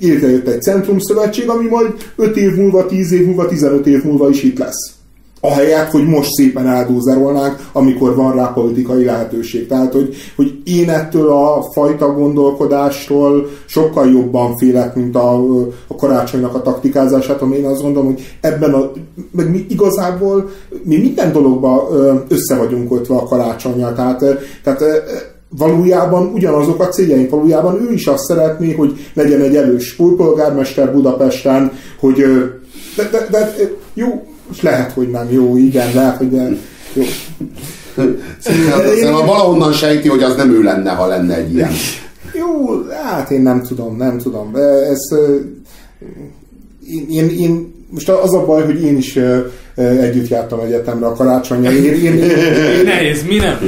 létrejött egy centrumszövetség, ami majd 5 év múlva, 10 év múlva, 15 év múlva is itt lesz ahelyett, hogy most szépen eldózerolnánk, amikor van rá politikai lehetőség. Tehát, hogy, hogy én ettől a fajta gondolkodástól sokkal jobban félek, mint a, a karácsonynak a taktikázását, ami én azt gondolom, hogy ebben a, meg mi igazából mi minden dologban össze vagyunk kötve a karácsonyjal. Tehát, tehát valójában ugyanazok a céljaink, valójában ő is azt szeretné, hogy legyen egy elős polgármester Budapesten, hogy de, de, de jó, és lehet, hogy nem jó, igen, lehet, hogy nem. Jó. Szerintem valahonnan sejti, hogy az nem ő lenne, ha lenne egy ilyen. Jó, hát én nem tudom, nem tudom. Ez, én, én, én most az a baj, hogy én is együtt jártam egyetemre a karácsonyjal. Én, én, én, én, Nehéz, mi nem?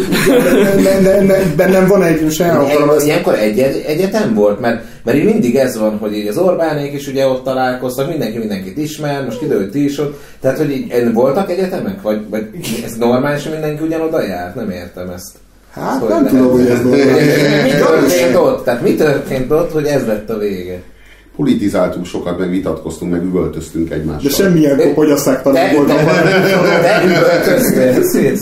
Bennem van egy, most el akarom ezt... Ilyenkor egy, egyetem volt? Mert, mert így mindig ez van, hogy így az Orbánék is ugye ott találkoztak, mindenki mindenkit ismer, most kiderült ti is ott. Tehát, hogy így, voltak egyetemek? Vagy, vagy ez normális, hogy mindenki ugyanoda jár? Nem értem ezt. Hát hogy nem tudom, hogy ez normális. Mi történt [LAUGHS] ott? Tehát mi történt ott, hogy ez lett a vége? Politizáltunk sokat, meg vitatkoztunk, meg üvöltöztünk egymással. De semmilyen szekta nem volt. De üvöltöztél,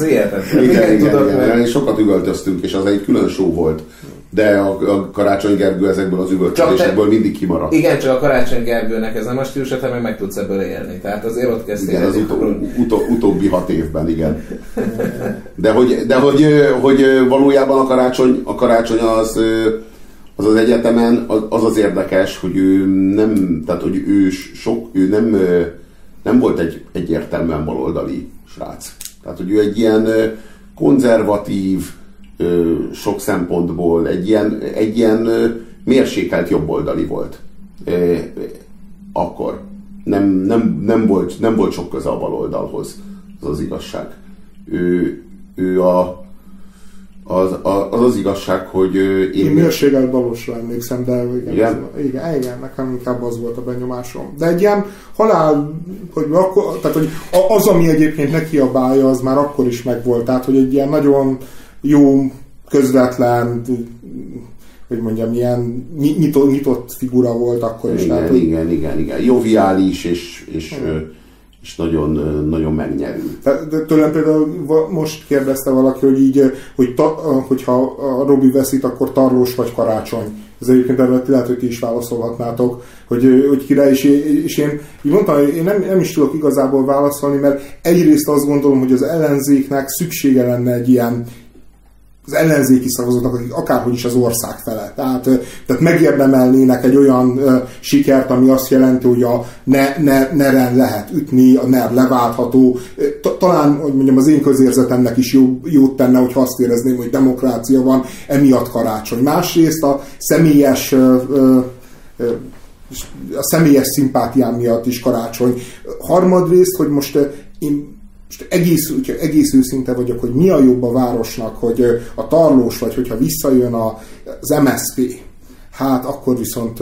Igen, igen, igen, igen. Sokat üvöltöztünk, és az egy külön show volt. De a, a Karácsony Gergő ezekből az üvöltözésekből mindig kimaradt. Igen, csak a Karácsony Gergőnek ez nem a stílus, te meg meg tudsz ebből élni. Tehát azért ott kezdtél. Igen, az utó, utó, utóbbi hat évben, igen. De hogy, de hogy, hogy valójában a karácsony, a karácsony az az az egyetemen az az érdekes, hogy ő nem, tehát hogy ő sok, ő nem, nem volt egy egyértelműen baloldali srác. Tehát, hogy ő egy ilyen konzervatív, sok szempontból, egy ilyen, egy ilyen mérsékelt jobboldali volt. Akkor. Nem, nem, nem, volt, nem volt sok köze a baloldalhoz, az az igazság. Ő, ő a Az, az az igazság, hogy Én én... mérsékelt balosra emlékszem, de igen, Igen? Ez, igen, igen, nekem inkább az volt a benyomásom. De egy ilyen halál, hogy, akkor, tehát, hogy a- az, ami egyébként nekiabálja, az már akkor is megvolt. Tehát, hogy egy ilyen nagyon jó, közvetlen, hogy mondjam, ilyen ny- nyitott, nyitott figura volt akkor is. tehát, Igen, hogy, igen, igen, igen. Joviális és, és, ö, és nagyon, nagyon megnyerő. Tőlem például most kérdezte valaki, hogy így, hogy ta, hogyha a Robi veszít, akkor tarlós vagy karácsony. Ez egyébként erre lehet, hogy ti is válaszolhatnátok, hogy, hogy kire, és, és én így mondtam, hogy én nem, nem is tudok igazából válaszolni, mert egyrészt azt gondolom, hogy az ellenzéknek szüksége lenne egy ilyen az ellenzéki szavazóknak, akik akárhogy is az ország fele. Tehát, tehát megérdemelnének egy olyan ö, sikert, ami azt jelenti, hogy a ne, ne, neren lehet ütni, a ner leváltható. Talán, hogy mondjam, az én közérzetemnek is jó, jót tenne, hogy azt érezném, hogy demokrácia van, emiatt karácsony. Másrészt a személyes ö, ö, a személyes szimpátiám miatt is karácsony. Harmadrészt, hogy most én most egész, egész őszinte vagyok, hogy mi a jobb a városnak, hogy a tarlós vagy, hogyha visszajön a, az MSP, hát akkor viszont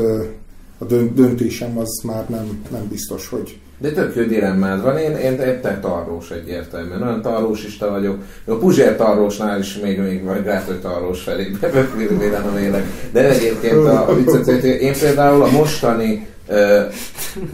a dön- döntésem az már nem, nem biztos, hogy De tök jó dilemmád van, én, én, én te tarlós egyértelműen, olyan tarlósista vagyok. A Puzsér tarlósnál is még, még vagy hogy tarlós felé [LAUGHS] vélenem élek. De egyébként a, a viccet, én például a mostani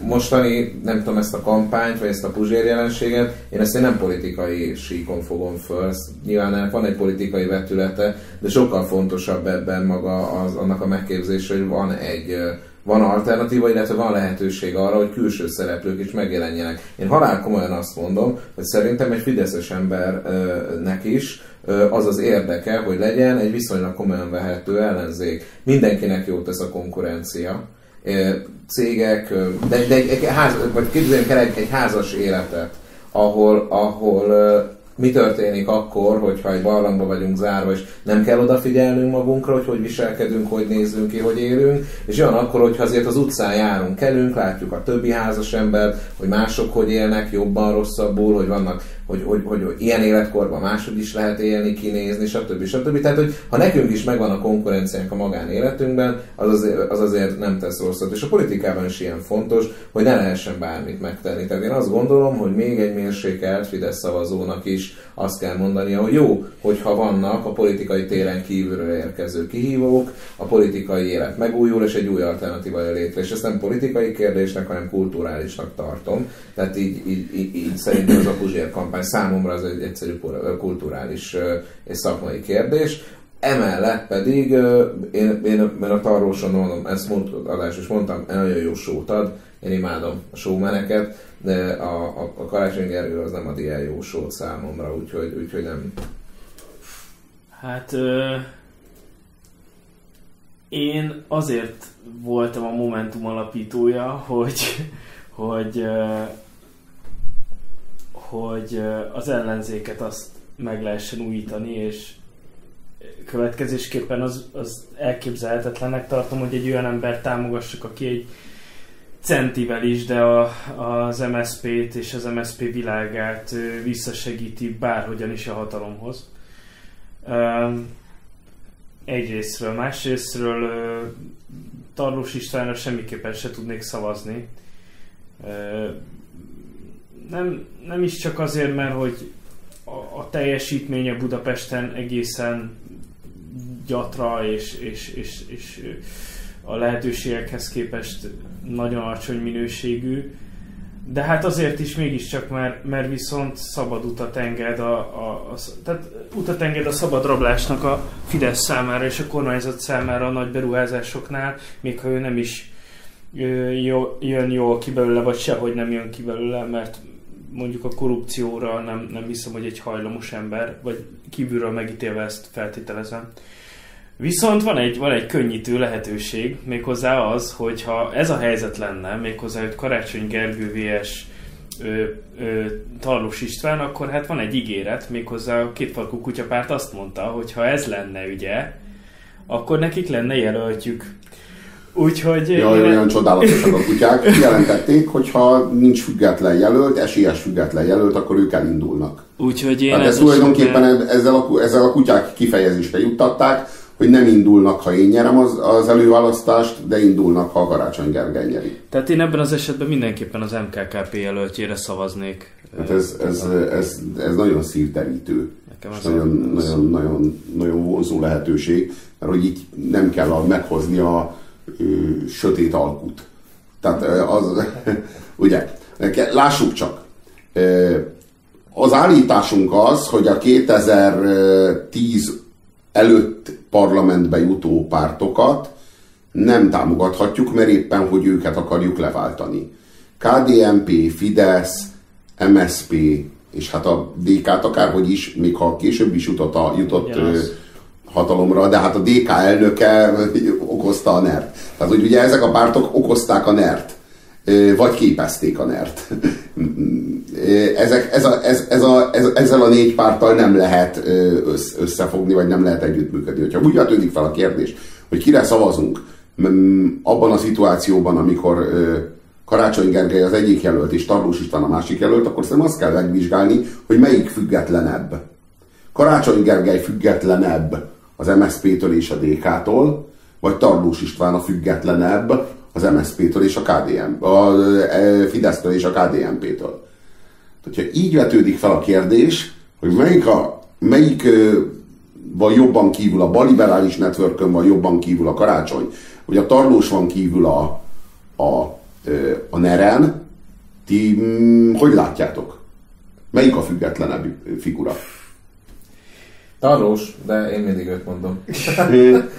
mostani, nem tudom, ezt a kampányt, vagy ezt a Puzsér jelenséget, én ezt én nem politikai síkon fogom föl. Ezt Nyilván van egy politikai vetülete, de sokkal fontosabb ebben maga az, annak a megképzése, hogy van egy van alternatíva, illetve van lehetőség arra, hogy külső szereplők is megjelenjenek. Én halál komolyan azt mondom, hogy szerintem egy fideszes embernek is az az érdeke, hogy legyen egy viszonylag komolyan vehető ellenzék. Mindenkinek jót tesz a konkurencia. Cégek, de, de egy, egy ház, vagy képzeljünk el egy, egy házas életet, ahol, ahol mi történik akkor, hogyha egy barlangba vagyunk zárva, és nem kell odafigyelnünk magunkra, hogy hogy viselkedünk, hogy nézzünk ki, hogy élünk, és olyan akkor, hogyha azért az utcán járunk, kelünk, látjuk a többi házas embert, hogy mások hogy élnek, jobban, rosszabbul, hogy vannak, hogy, hogy, hogy, ilyen életkorban máshogy is lehet élni, kinézni, stb. stb. Tehát, hogy ha nekünk is megvan a konkurenciánk a magánéletünkben, az azért, az azért nem tesz rosszat. És a politikában is ilyen fontos, hogy ne lehessen bármit megtenni. Tehát én azt gondolom, hogy még egy mérsékelt Fidesz szavazónak is azt kell mondania, hogy jó, hogyha vannak a politikai téren kívülről érkező kihívók, a politikai élet megújul, és egy új alternatíva jön létre. És ezt nem politikai kérdésnek, hanem kulturálisnak tartom. Tehát így, így, így, így szerintem az a Puzsér kampány számomra az egy egyszerű kulturális és szakmai kérdés. Emellett pedig én, én, én a tarróson mondom, ezt múlt adás is mondtam, nagyon jó sót ad, én imádom a showmeneket, de a, a, a Karácsony Gergő az nem ad ilyen jó sót számomra, úgyhogy, úgyhogy nem. Hát ö, én azért voltam a Momentum alapítója, hogy, hogy, hogy az ellenzéket azt meg lehessen újítani, és következésképpen az, az elképzelhetetlennek tartom, hogy egy olyan ember támogassak, aki egy centivel is, de a, az MSZP-t és az MSZP világát visszasegíti bárhogyan is a hatalomhoz. Egyrésztről, másrésztről Tarlós Istvánra semmiképpen se tudnék szavazni. Nem, nem is csak azért, mert hogy a, a teljesítménye Budapesten egészen gyatra és, és, és, és a lehetőségekhez képest nagyon alacsony minőségű, de hát azért is mégiscsak, mert, mert viszont szabad utat enged a, a, a, tehát utat enged a szabad rablásnak a Fidesz számára és a kormányzat számára a nagy beruházásoknál, még ha ő nem is jön jól ki belőle, vagy sehogy nem jön ki belőle, mert mondjuk a korrupcióra nem, nem hiszem, hogy egy hajlamos ember, vagy kívülről megítélve ezt feltételezem. Viszont van egy, van egy könnyítő lehetőség, méghozzá az, hogyha ez a helyzet lenne, méghozzá hogy Karácsony Gergő VS ö, István, akkor hát van egy ígéret, méghozzá a kétfarkú kutyapárt azt mondta, hogy ha ez lenne ugye, akkor nekik lenne jelöltjük. Úgyhogy... Ja, én- olyan csodálatosak a kutyák. Jelentették, hogy ha nincs független jelölt, esélyes független jelölt, akkor ők elindulnak. Úgyhogy én Hát esetben- tulajdonképpen ezzel a, ezzel a kutyák kifejezésre juttatták, hogy nem indulnak, ha én nyerem az, az előválasztást, de indulnak, ha a Karácsony Gergely nyeri. Tehát én ebben az esetben mindenképpen az MKKP jelöltjére szavaznék. Hát ez, ez, ez, ez nagyon szívterítő. Nekem És az nagyon, nagyon, nagyon, nagyon vonzó lehetőség, mert hogy így nem kell meghozni a ö, sötét alkut. Tehát az, [LAUGHS] ugye, lássuk csak, az állításunk az, hogy a 2010 előtt parlamentbe jutó pártokat nem támogathatjuk, mert éppen, hogy őket akarjuk leváltani. KDNP, Fidesz, MSP, és hát a DK-t akárhogy is, még ha később is jutott, a, jutott Ugyanaz. Hatalomra, de hát a DK elnöke okozta a NERT. Tehát, hogy ugye ezek a pártok okozták a NERT, vagy képezték a NERT. Ezek, ez a, ez, ez a, ez, ezzel a négy párttal nem lehet összefogni, vagy nem lehet együttműködni. Hogyha úgy vetődik fel a kérdés, hogy kire szavazunk abban a szituációban, amikor Karácsony Gergely az egyik jelölt, és Tarlós István a másik jelölt, akkor szerintem azt kell megvizsgálni, hogy melyik függetlenebb. Karácsony Gergely függetlenebb az MSZP-től és a DK-tól, vagy Tarlós István a függetlenebb az MSZP-től és a KDM, a e, Fidesztől és a KDNP-től. Hogyha így vetődik fel a kérdés, hogy melyik, a, melyik van jobban kívül a baliberális networkön, van jobban kívül a karácsony, vagy a tarlós van kívül a, a, a neren, ti mm, hogy látjátok? Melyik a függetlenebb figura? Tarlós, de én mindig őt mondom. [LAUGHS]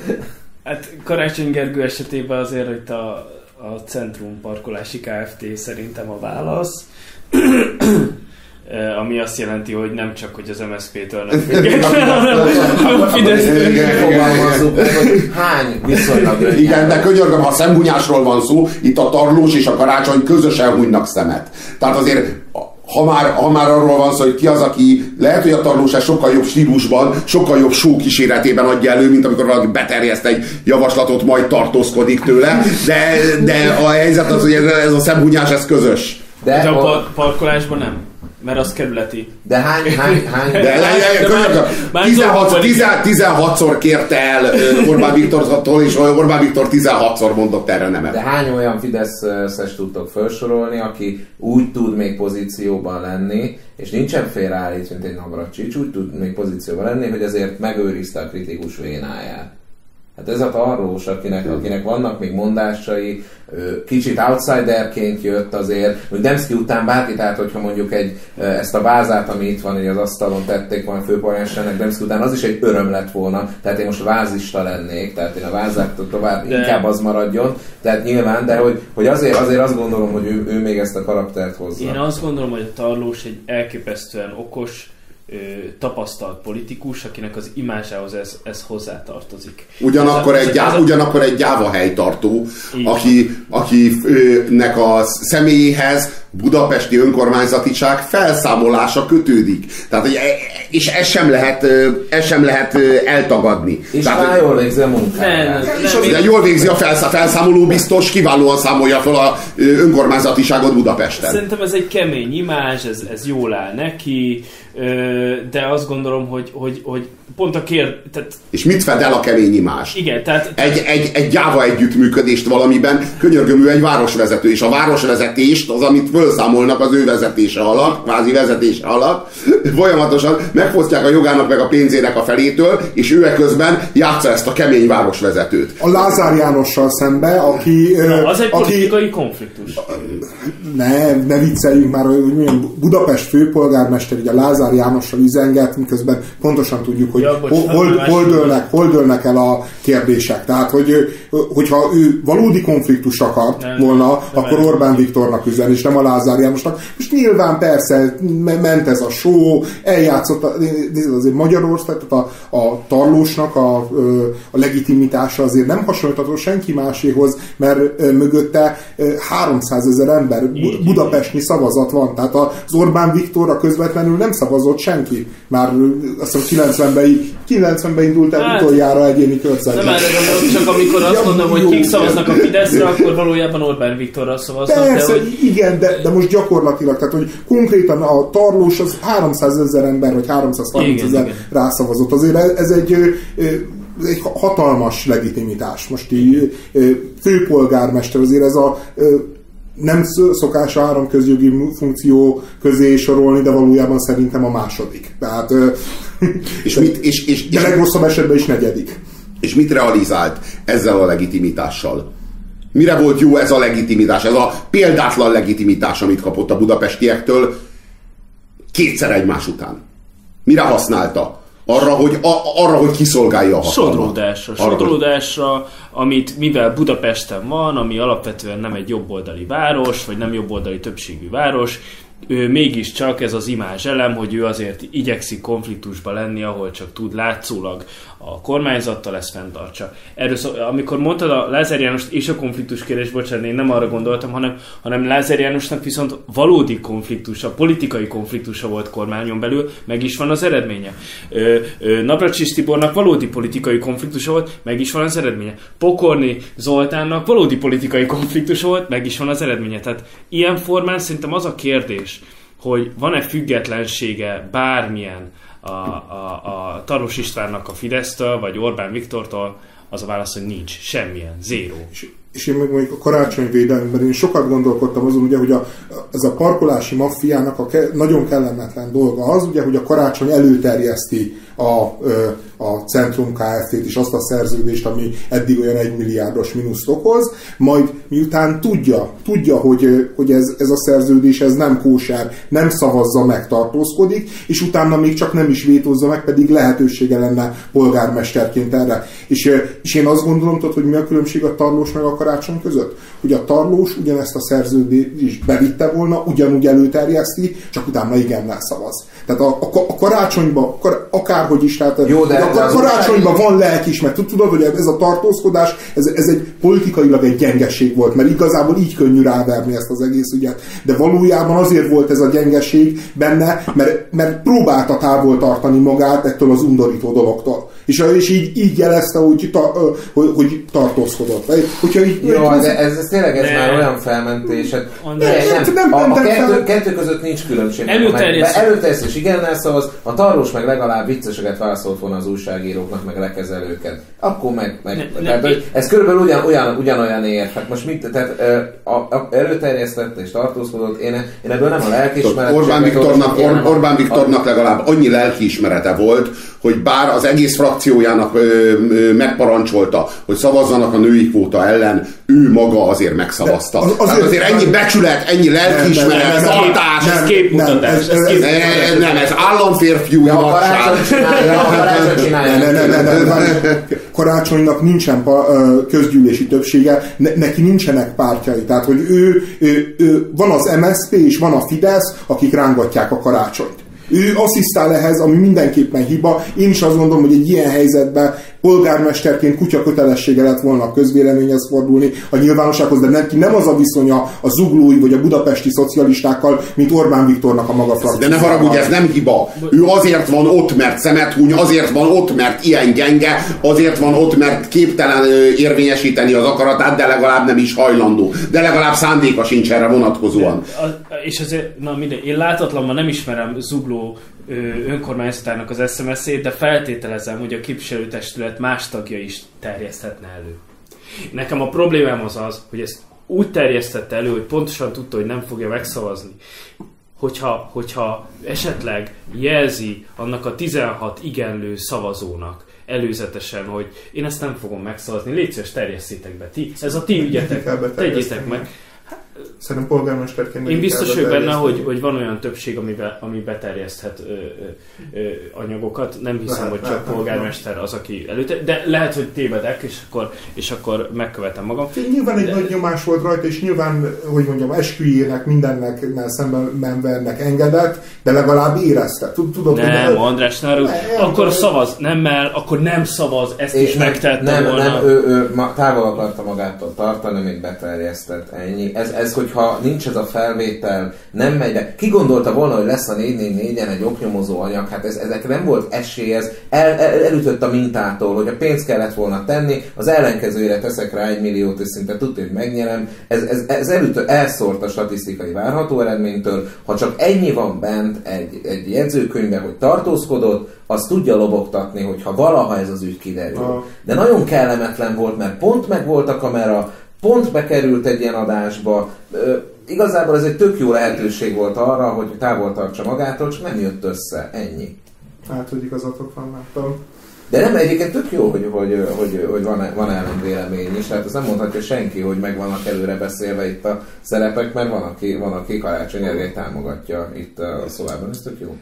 Hát Karácsony Gergő esetében azért itt a, a Centrum Parkolási Kft. szerintem a válasz. [CLEARS THROAT] Ami azt jelenti, hogy nem csak, hogy az MSZP-től nem [LAUGHS] független, hanem a Fidesz Fogalmazzuk meg, hogy hány viszonylag Igen, de könyörgöm, ha szemhunyásról van szó, itt a tarlós és a karácsony közösen hunynak szemet. Tehát azért, ha már, ha már arról van szó, hogy ki az, aki lehet, hogy a tarlós ez sokkal jobb stílusban, sokkal jobb show kíséretében adja elő, mint amikor valaki beterjeszt egy javaslatot, majd tartózkodik tőle, de, de a helyzet az, hogy ez, ez a szemhunyás, ez közös. De De, a a, par- parkolásban nem, mert az kerületi. de hány, hány, hány, [LAUGHS] De, de, de, de már- már 16, szóval- 16, 16-szor kérte el Orbán Viktortól, és Orbán Viktor 16-szor mondott erre nemet. De hány olyan Fideszes tudtok felsorolni, aki úgy tud még pozícióban lenni, és nincsen félreállít, mint egy Navracsics, úgy tud még pozícióban lenni, hogy azért megőrizte a kritikus vénáját. Hát ez a tarlós, akinek, akinek vannak még mondásai, kicsit outsiderként jött azért, hogy Demszki után bárki, tehát hogyha mondjuk egy, ezt a vázát, ami itt van, hogy az asztalon tették volna főpolgármesternek, Demszki után az is egy öröm lett volna, tehát én most vázista lennék, tehát én a vázát tovább De- inkább az maradjon, tehát nyilván, de hogy, hogy azért, azért azt gondolom, hogy ő, ő még ezt a karaktert hozza. Én azt gondolom, hogy a Tarlós egy elképesztően okos, tapasztalt politikus, akinek az imázsához ez, ez hozzátartozik. Ugyanakkor Ez a- egy, gyá, ugyanakkor egy gyáva helytartó, aki, akinek a személyéhez budapesti önkormányzatiság felszámolása kötődik. Tehát, hogy e- és ez sem lehet, ez sem lehet eltagadni. És Tehát, már jól végzi a munkáját. Nem, nem, és nem, az, jól végzi a felszá, felszámoló biztos, kiválóan számolja fel a önkormányzatiságot Budapesten. Szerintem ez egy kemény imázs, ez, ez jól áll neki, de azt gondolom, hogy, hogy, hogy pont a kér... Tehát És mit fed el a kemény imás? igen, tehát egy, egy, egy gyáva együttműködést valamiben, könyörgöm, ő egy városvezető, és a városvezetést, az, amit felszámolnak az ő vezetése alatt, kvázi vezetése alatt, folyamatosan megfosztják a jogának meg a pénzének a felétől, és ő közben játsza ezt a kemény városvezetőt. A Lázár Jánossal szembe, aki... na, az egy aki politikai konfliktus. ne, ne vicceljünk már, hogy Budapest főpolgármester így a Lázár Jánossal üzenget, miközben pontosan tudjuk, hogy Ja, bocs, hol, hol, dőlnek, hol dőlnek el a kérdések. Tehát, hogy hogyha ő valódi konfliktus akart Nem, volna, nem, akkor nem. Orbán Viktornak üzen, és nem a Lázár Jánosnak. És nyilván persze me- ment ez a show, eljátszott, nézd, azért Magyarország, tehát a, a tarlósnak a, a legitimitása azért nem hasonlítható senki máséhoz, mert mögötte 300 ezer ember budapesti szavazat van. Tehát az Orbán Viktorra közvetlenül nem szavazott senki. Már azt hiszem 90-ben, 90-ben indult el hát, utoljára egyéni körzet. Nem erre csak amikor azt ja, mondom, hogy kik szavaznak a Fideszre, akkor valójában Orbán Viktorra szavaznak. Persze, de, hogy... igen, de, de most gyakorlatilag, tehát hogy konkrétan a tarlós az 300 ezer ember, vagy 330 ezer rászavazott. Azért ez egy egy hatalmas legitimitás. Most így főpolgármester azért ez a nem szokás a három közjogi funkció közé sorolni, de valójában szerintem a második. Tehát, [LAUGHS] és mit, és, és, de legrosszabb esetben is negyedik. És mit realizált ezzel a legitimitással? Mire volt jó ez a legitimitás, ez a példátlan legitimitás, amit kapott a budapestiektől kétszer egymás után? Mire használta? Arra, hogy, a, arra, hogy kiszolgálja a hatalmat. Sodródásra. Arra, sodródásra, amit mivel Budapesten van, ami alapvetően nem egy jobboldali város, vagy nem jobboldali többségű város, ő mégiscsak ez az imázs elem, hogy ő azért igyekszik konfliktusba lenni, ahol csak tud látszólag a kormányzattal ezt fenntartsa. Erről szó, amikor mondtad a Lázár Jánost és a konfliktus kérdés, bocsánat, én nem arra gondoltam, hanem, hanem Lázár Jánosnak viszont valódi konfliktusa, politikai konfliktusa volt kormányon belül, meg is van az eredménye. Ö, ö, Navracsis Tibornak valódi politikai konfliktusa volt, meg is van az eredménye. Pokorni Zoltánnak valódi politikai konfliktusa volt, meg is van az eredménye. Tehát ilyen formán szerintem az a kérdés, hogy van-e függetlensége bármilyen a, a, a Taros Istvánnak a Fidesztől, vagy Orbán Viktortól, az a válasz, hogy nincs, semmilyen, zéró. És, és én meg mondjuk a karácsonyvédelemben én sokat gondolkodtam azon, ugye, hogy a, ez a parkolási maffiának a ke, nagyon kellemetlen dolga az, ugye, hogy a karácsony előterjeszti a, a Centrum Kft-t és azt a szerződést, ami eddig olyan egy milliárdos mínuszt okoz, majd miután tudja, tudja hogy, hogy ez, ez a szerződés ez nem kóser, nem szavazza meg, tartózkodik, és utána még csak nem is vétózza meg, pedig lehetősége lenne polgármesterként erre. És, és én azt gondolom, tudod, hogy mi a különbség a tarlós meg a karácsony között? Hogy a tarlós ugyanezt a szerződést bevitte volna, ugyanúgy előterjeszti, csak utána igennel szavaz. Tehát a, a, a karácsonyban, akárhogy is, tehát Jó, de, a, karácsonyban van lelkismert. Tudod, hogy ez a tartózkodás, ez, ez egy politikailag egy gyengeség volt, mert igazából így könnyű ráverni ezt az egész ügyet. De valójában azért volt ez a gyengeség benne, mert, mert próbálta távol tartani magát ettől az undorító dologtól. És, és így, így jelezte, hogy, ta, hogy, hogy tartózkodott. Hogyha így, Jó, de ez, ez tényleg ez ne. már olyan felmentés. Hát, nem, nem, nem, nem, a, a kettő, kettő között nincs különbség. Előterjesztés igennel szavaz, a tarlós meg legalább vicceseket válaszolt volna az újságíróknak, meg lekezelőket. Akkor meg, meg ne, tehát, ne, ez körülbelül ugyan, ugyan, ugyanolyan ér. Hát most mit, tehát a, a, előterjesztette és tartózkodott, én, én ebből nem a lelkiismeret. Orbán Viktornak, Or, Orbán Viktornak legalább annyi lelkiismerete volt, hogy bár az egész frakciójának ö, ö, megparancsolta, hogy szavazzanak a női kvóta ellen, ő maga azért megszavazta. Az, azért, Tehát azért ennyi becsület, ennyi lelkiismeret, tartás. Ez képmutatás. Nem, ez államférfiú Karácsonynak nincsen közgyűlési többsége, neki nincsenek pártjai. Tehát, hogy ő, van az MSZP és van a Fidesz, akik rángatják a karácsonyt. Ő asszisztál ehhez, ami mindenképpen hiba. Én is azt gondolom, hogy egy ilyen helyzetben polgármesterként kutya kötelessége lett volna a közvéleményhez fordulni a nyilvánossághoz, de neki nem az a viszonya a zuglói vagy a budapesti szocialistákkal, mint Orbán Viktornak a maga frakció. De ne haragudj, ez nem hiba. Ő azért van ott, mert szemet húny, azért van ott, mert ilyen gyenge, azért van ott, mert képtelen érvényesíteni az akaratát, de legalább nem is hajlandó. De legalább szándéka sincs erre vonatkozóan. De, és azért, na mindegy, én látatlanban nem ismerem Zugló önkormányzatának az SMS-ét, de feltételezem, hogy a képviselőtestület más tagja is terjeszthetne elő. Nekem a problémám az az, hogy ezt úgy terjesztette elő, hogy pontosan tudta, hogy nem fogja megszavazni. Hogyha, hogyha esetleg jelzi annak a 16 igenlő szavazónak előzetesen, hogy én ezt nem fogom megszavazni, légy szíves, terjesszétek be ti, ez a ti ügyetek, tegyétek meg Szerintem polgármesterként Én biztos vagyok benne, hogy, hogy van olyan többség, amivel, ami beterjeszthet ö, ö, ö, anyagokat. Nem hiszem, Lehet, hogy csak lehet, nem polgármester az, aki előtte, de lehet, hogy tévedek, és akkor, és akkor megkövetem magam. Nyilván egy nagy nyomás volt rajta, és nyilván, hogy mondjam, esküjének, mindennek szemben menvernek engedett, de legalább érezte. Tud- Tudod, Nem, hogy András, ne Nem, akkor nem. szavaz nemmel, akkor nem szavaz, ezt is nem, megtette nem, volna. nem, ő, ő ma, távol akarta magától tartani, még beterjesztett, ennyi. Ez, ez, hogyha nincs ez a felvétel, nem megy be. Ki gondolta volna, hogy lesz a 444-en egy oknyomozó anyag? Hát ez, ezek nem volt esély, ez el, el, elütött a mintától, hogy a pénzt kellett volna tenni, az ellenkezőjére teszek rá egy milliót, és szinte tudja, hogy megnyerem. Ez, ez, ez elütött, elszórt a statisztikai várható eredménytől. Ha csak ennyi van bent egy, egy jegyzőkönyvben, hogy tartózkodott, az tudja lobogtatni, hogyha valaha ez az ügy kiderül. De nagyon kellemetlen volt, mert pont meg volt a kamera, pont bekerült egy ilyen adásba. Igazából ez egy tök jó lehetőség volt arra, hogy távol tartsa magától, csak nem jött össze. Ennyi. Hát, hogy igazatok van, tudom. De nem, egyébként tök jó, hogy, hogy, hogy, hogy van, van ellenvélemény is, tehát azt nem mondhatja senki, hogy meg vannak előre beszélve itt a szerepek, mert van, aki, van, aki Karácsony Gergely támogatja itt a szobában, ez tök jó.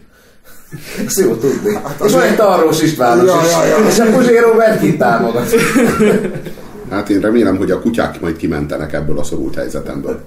Ez jó tudni. Hát és van egy Tarrós Istvános Ja, is, ja, ja. és a Puzsér Robert kit támogat. [LAUGHS] Hát én remélem, hogy a kutyák majd kimentenek ebből a szorult helyzetemből.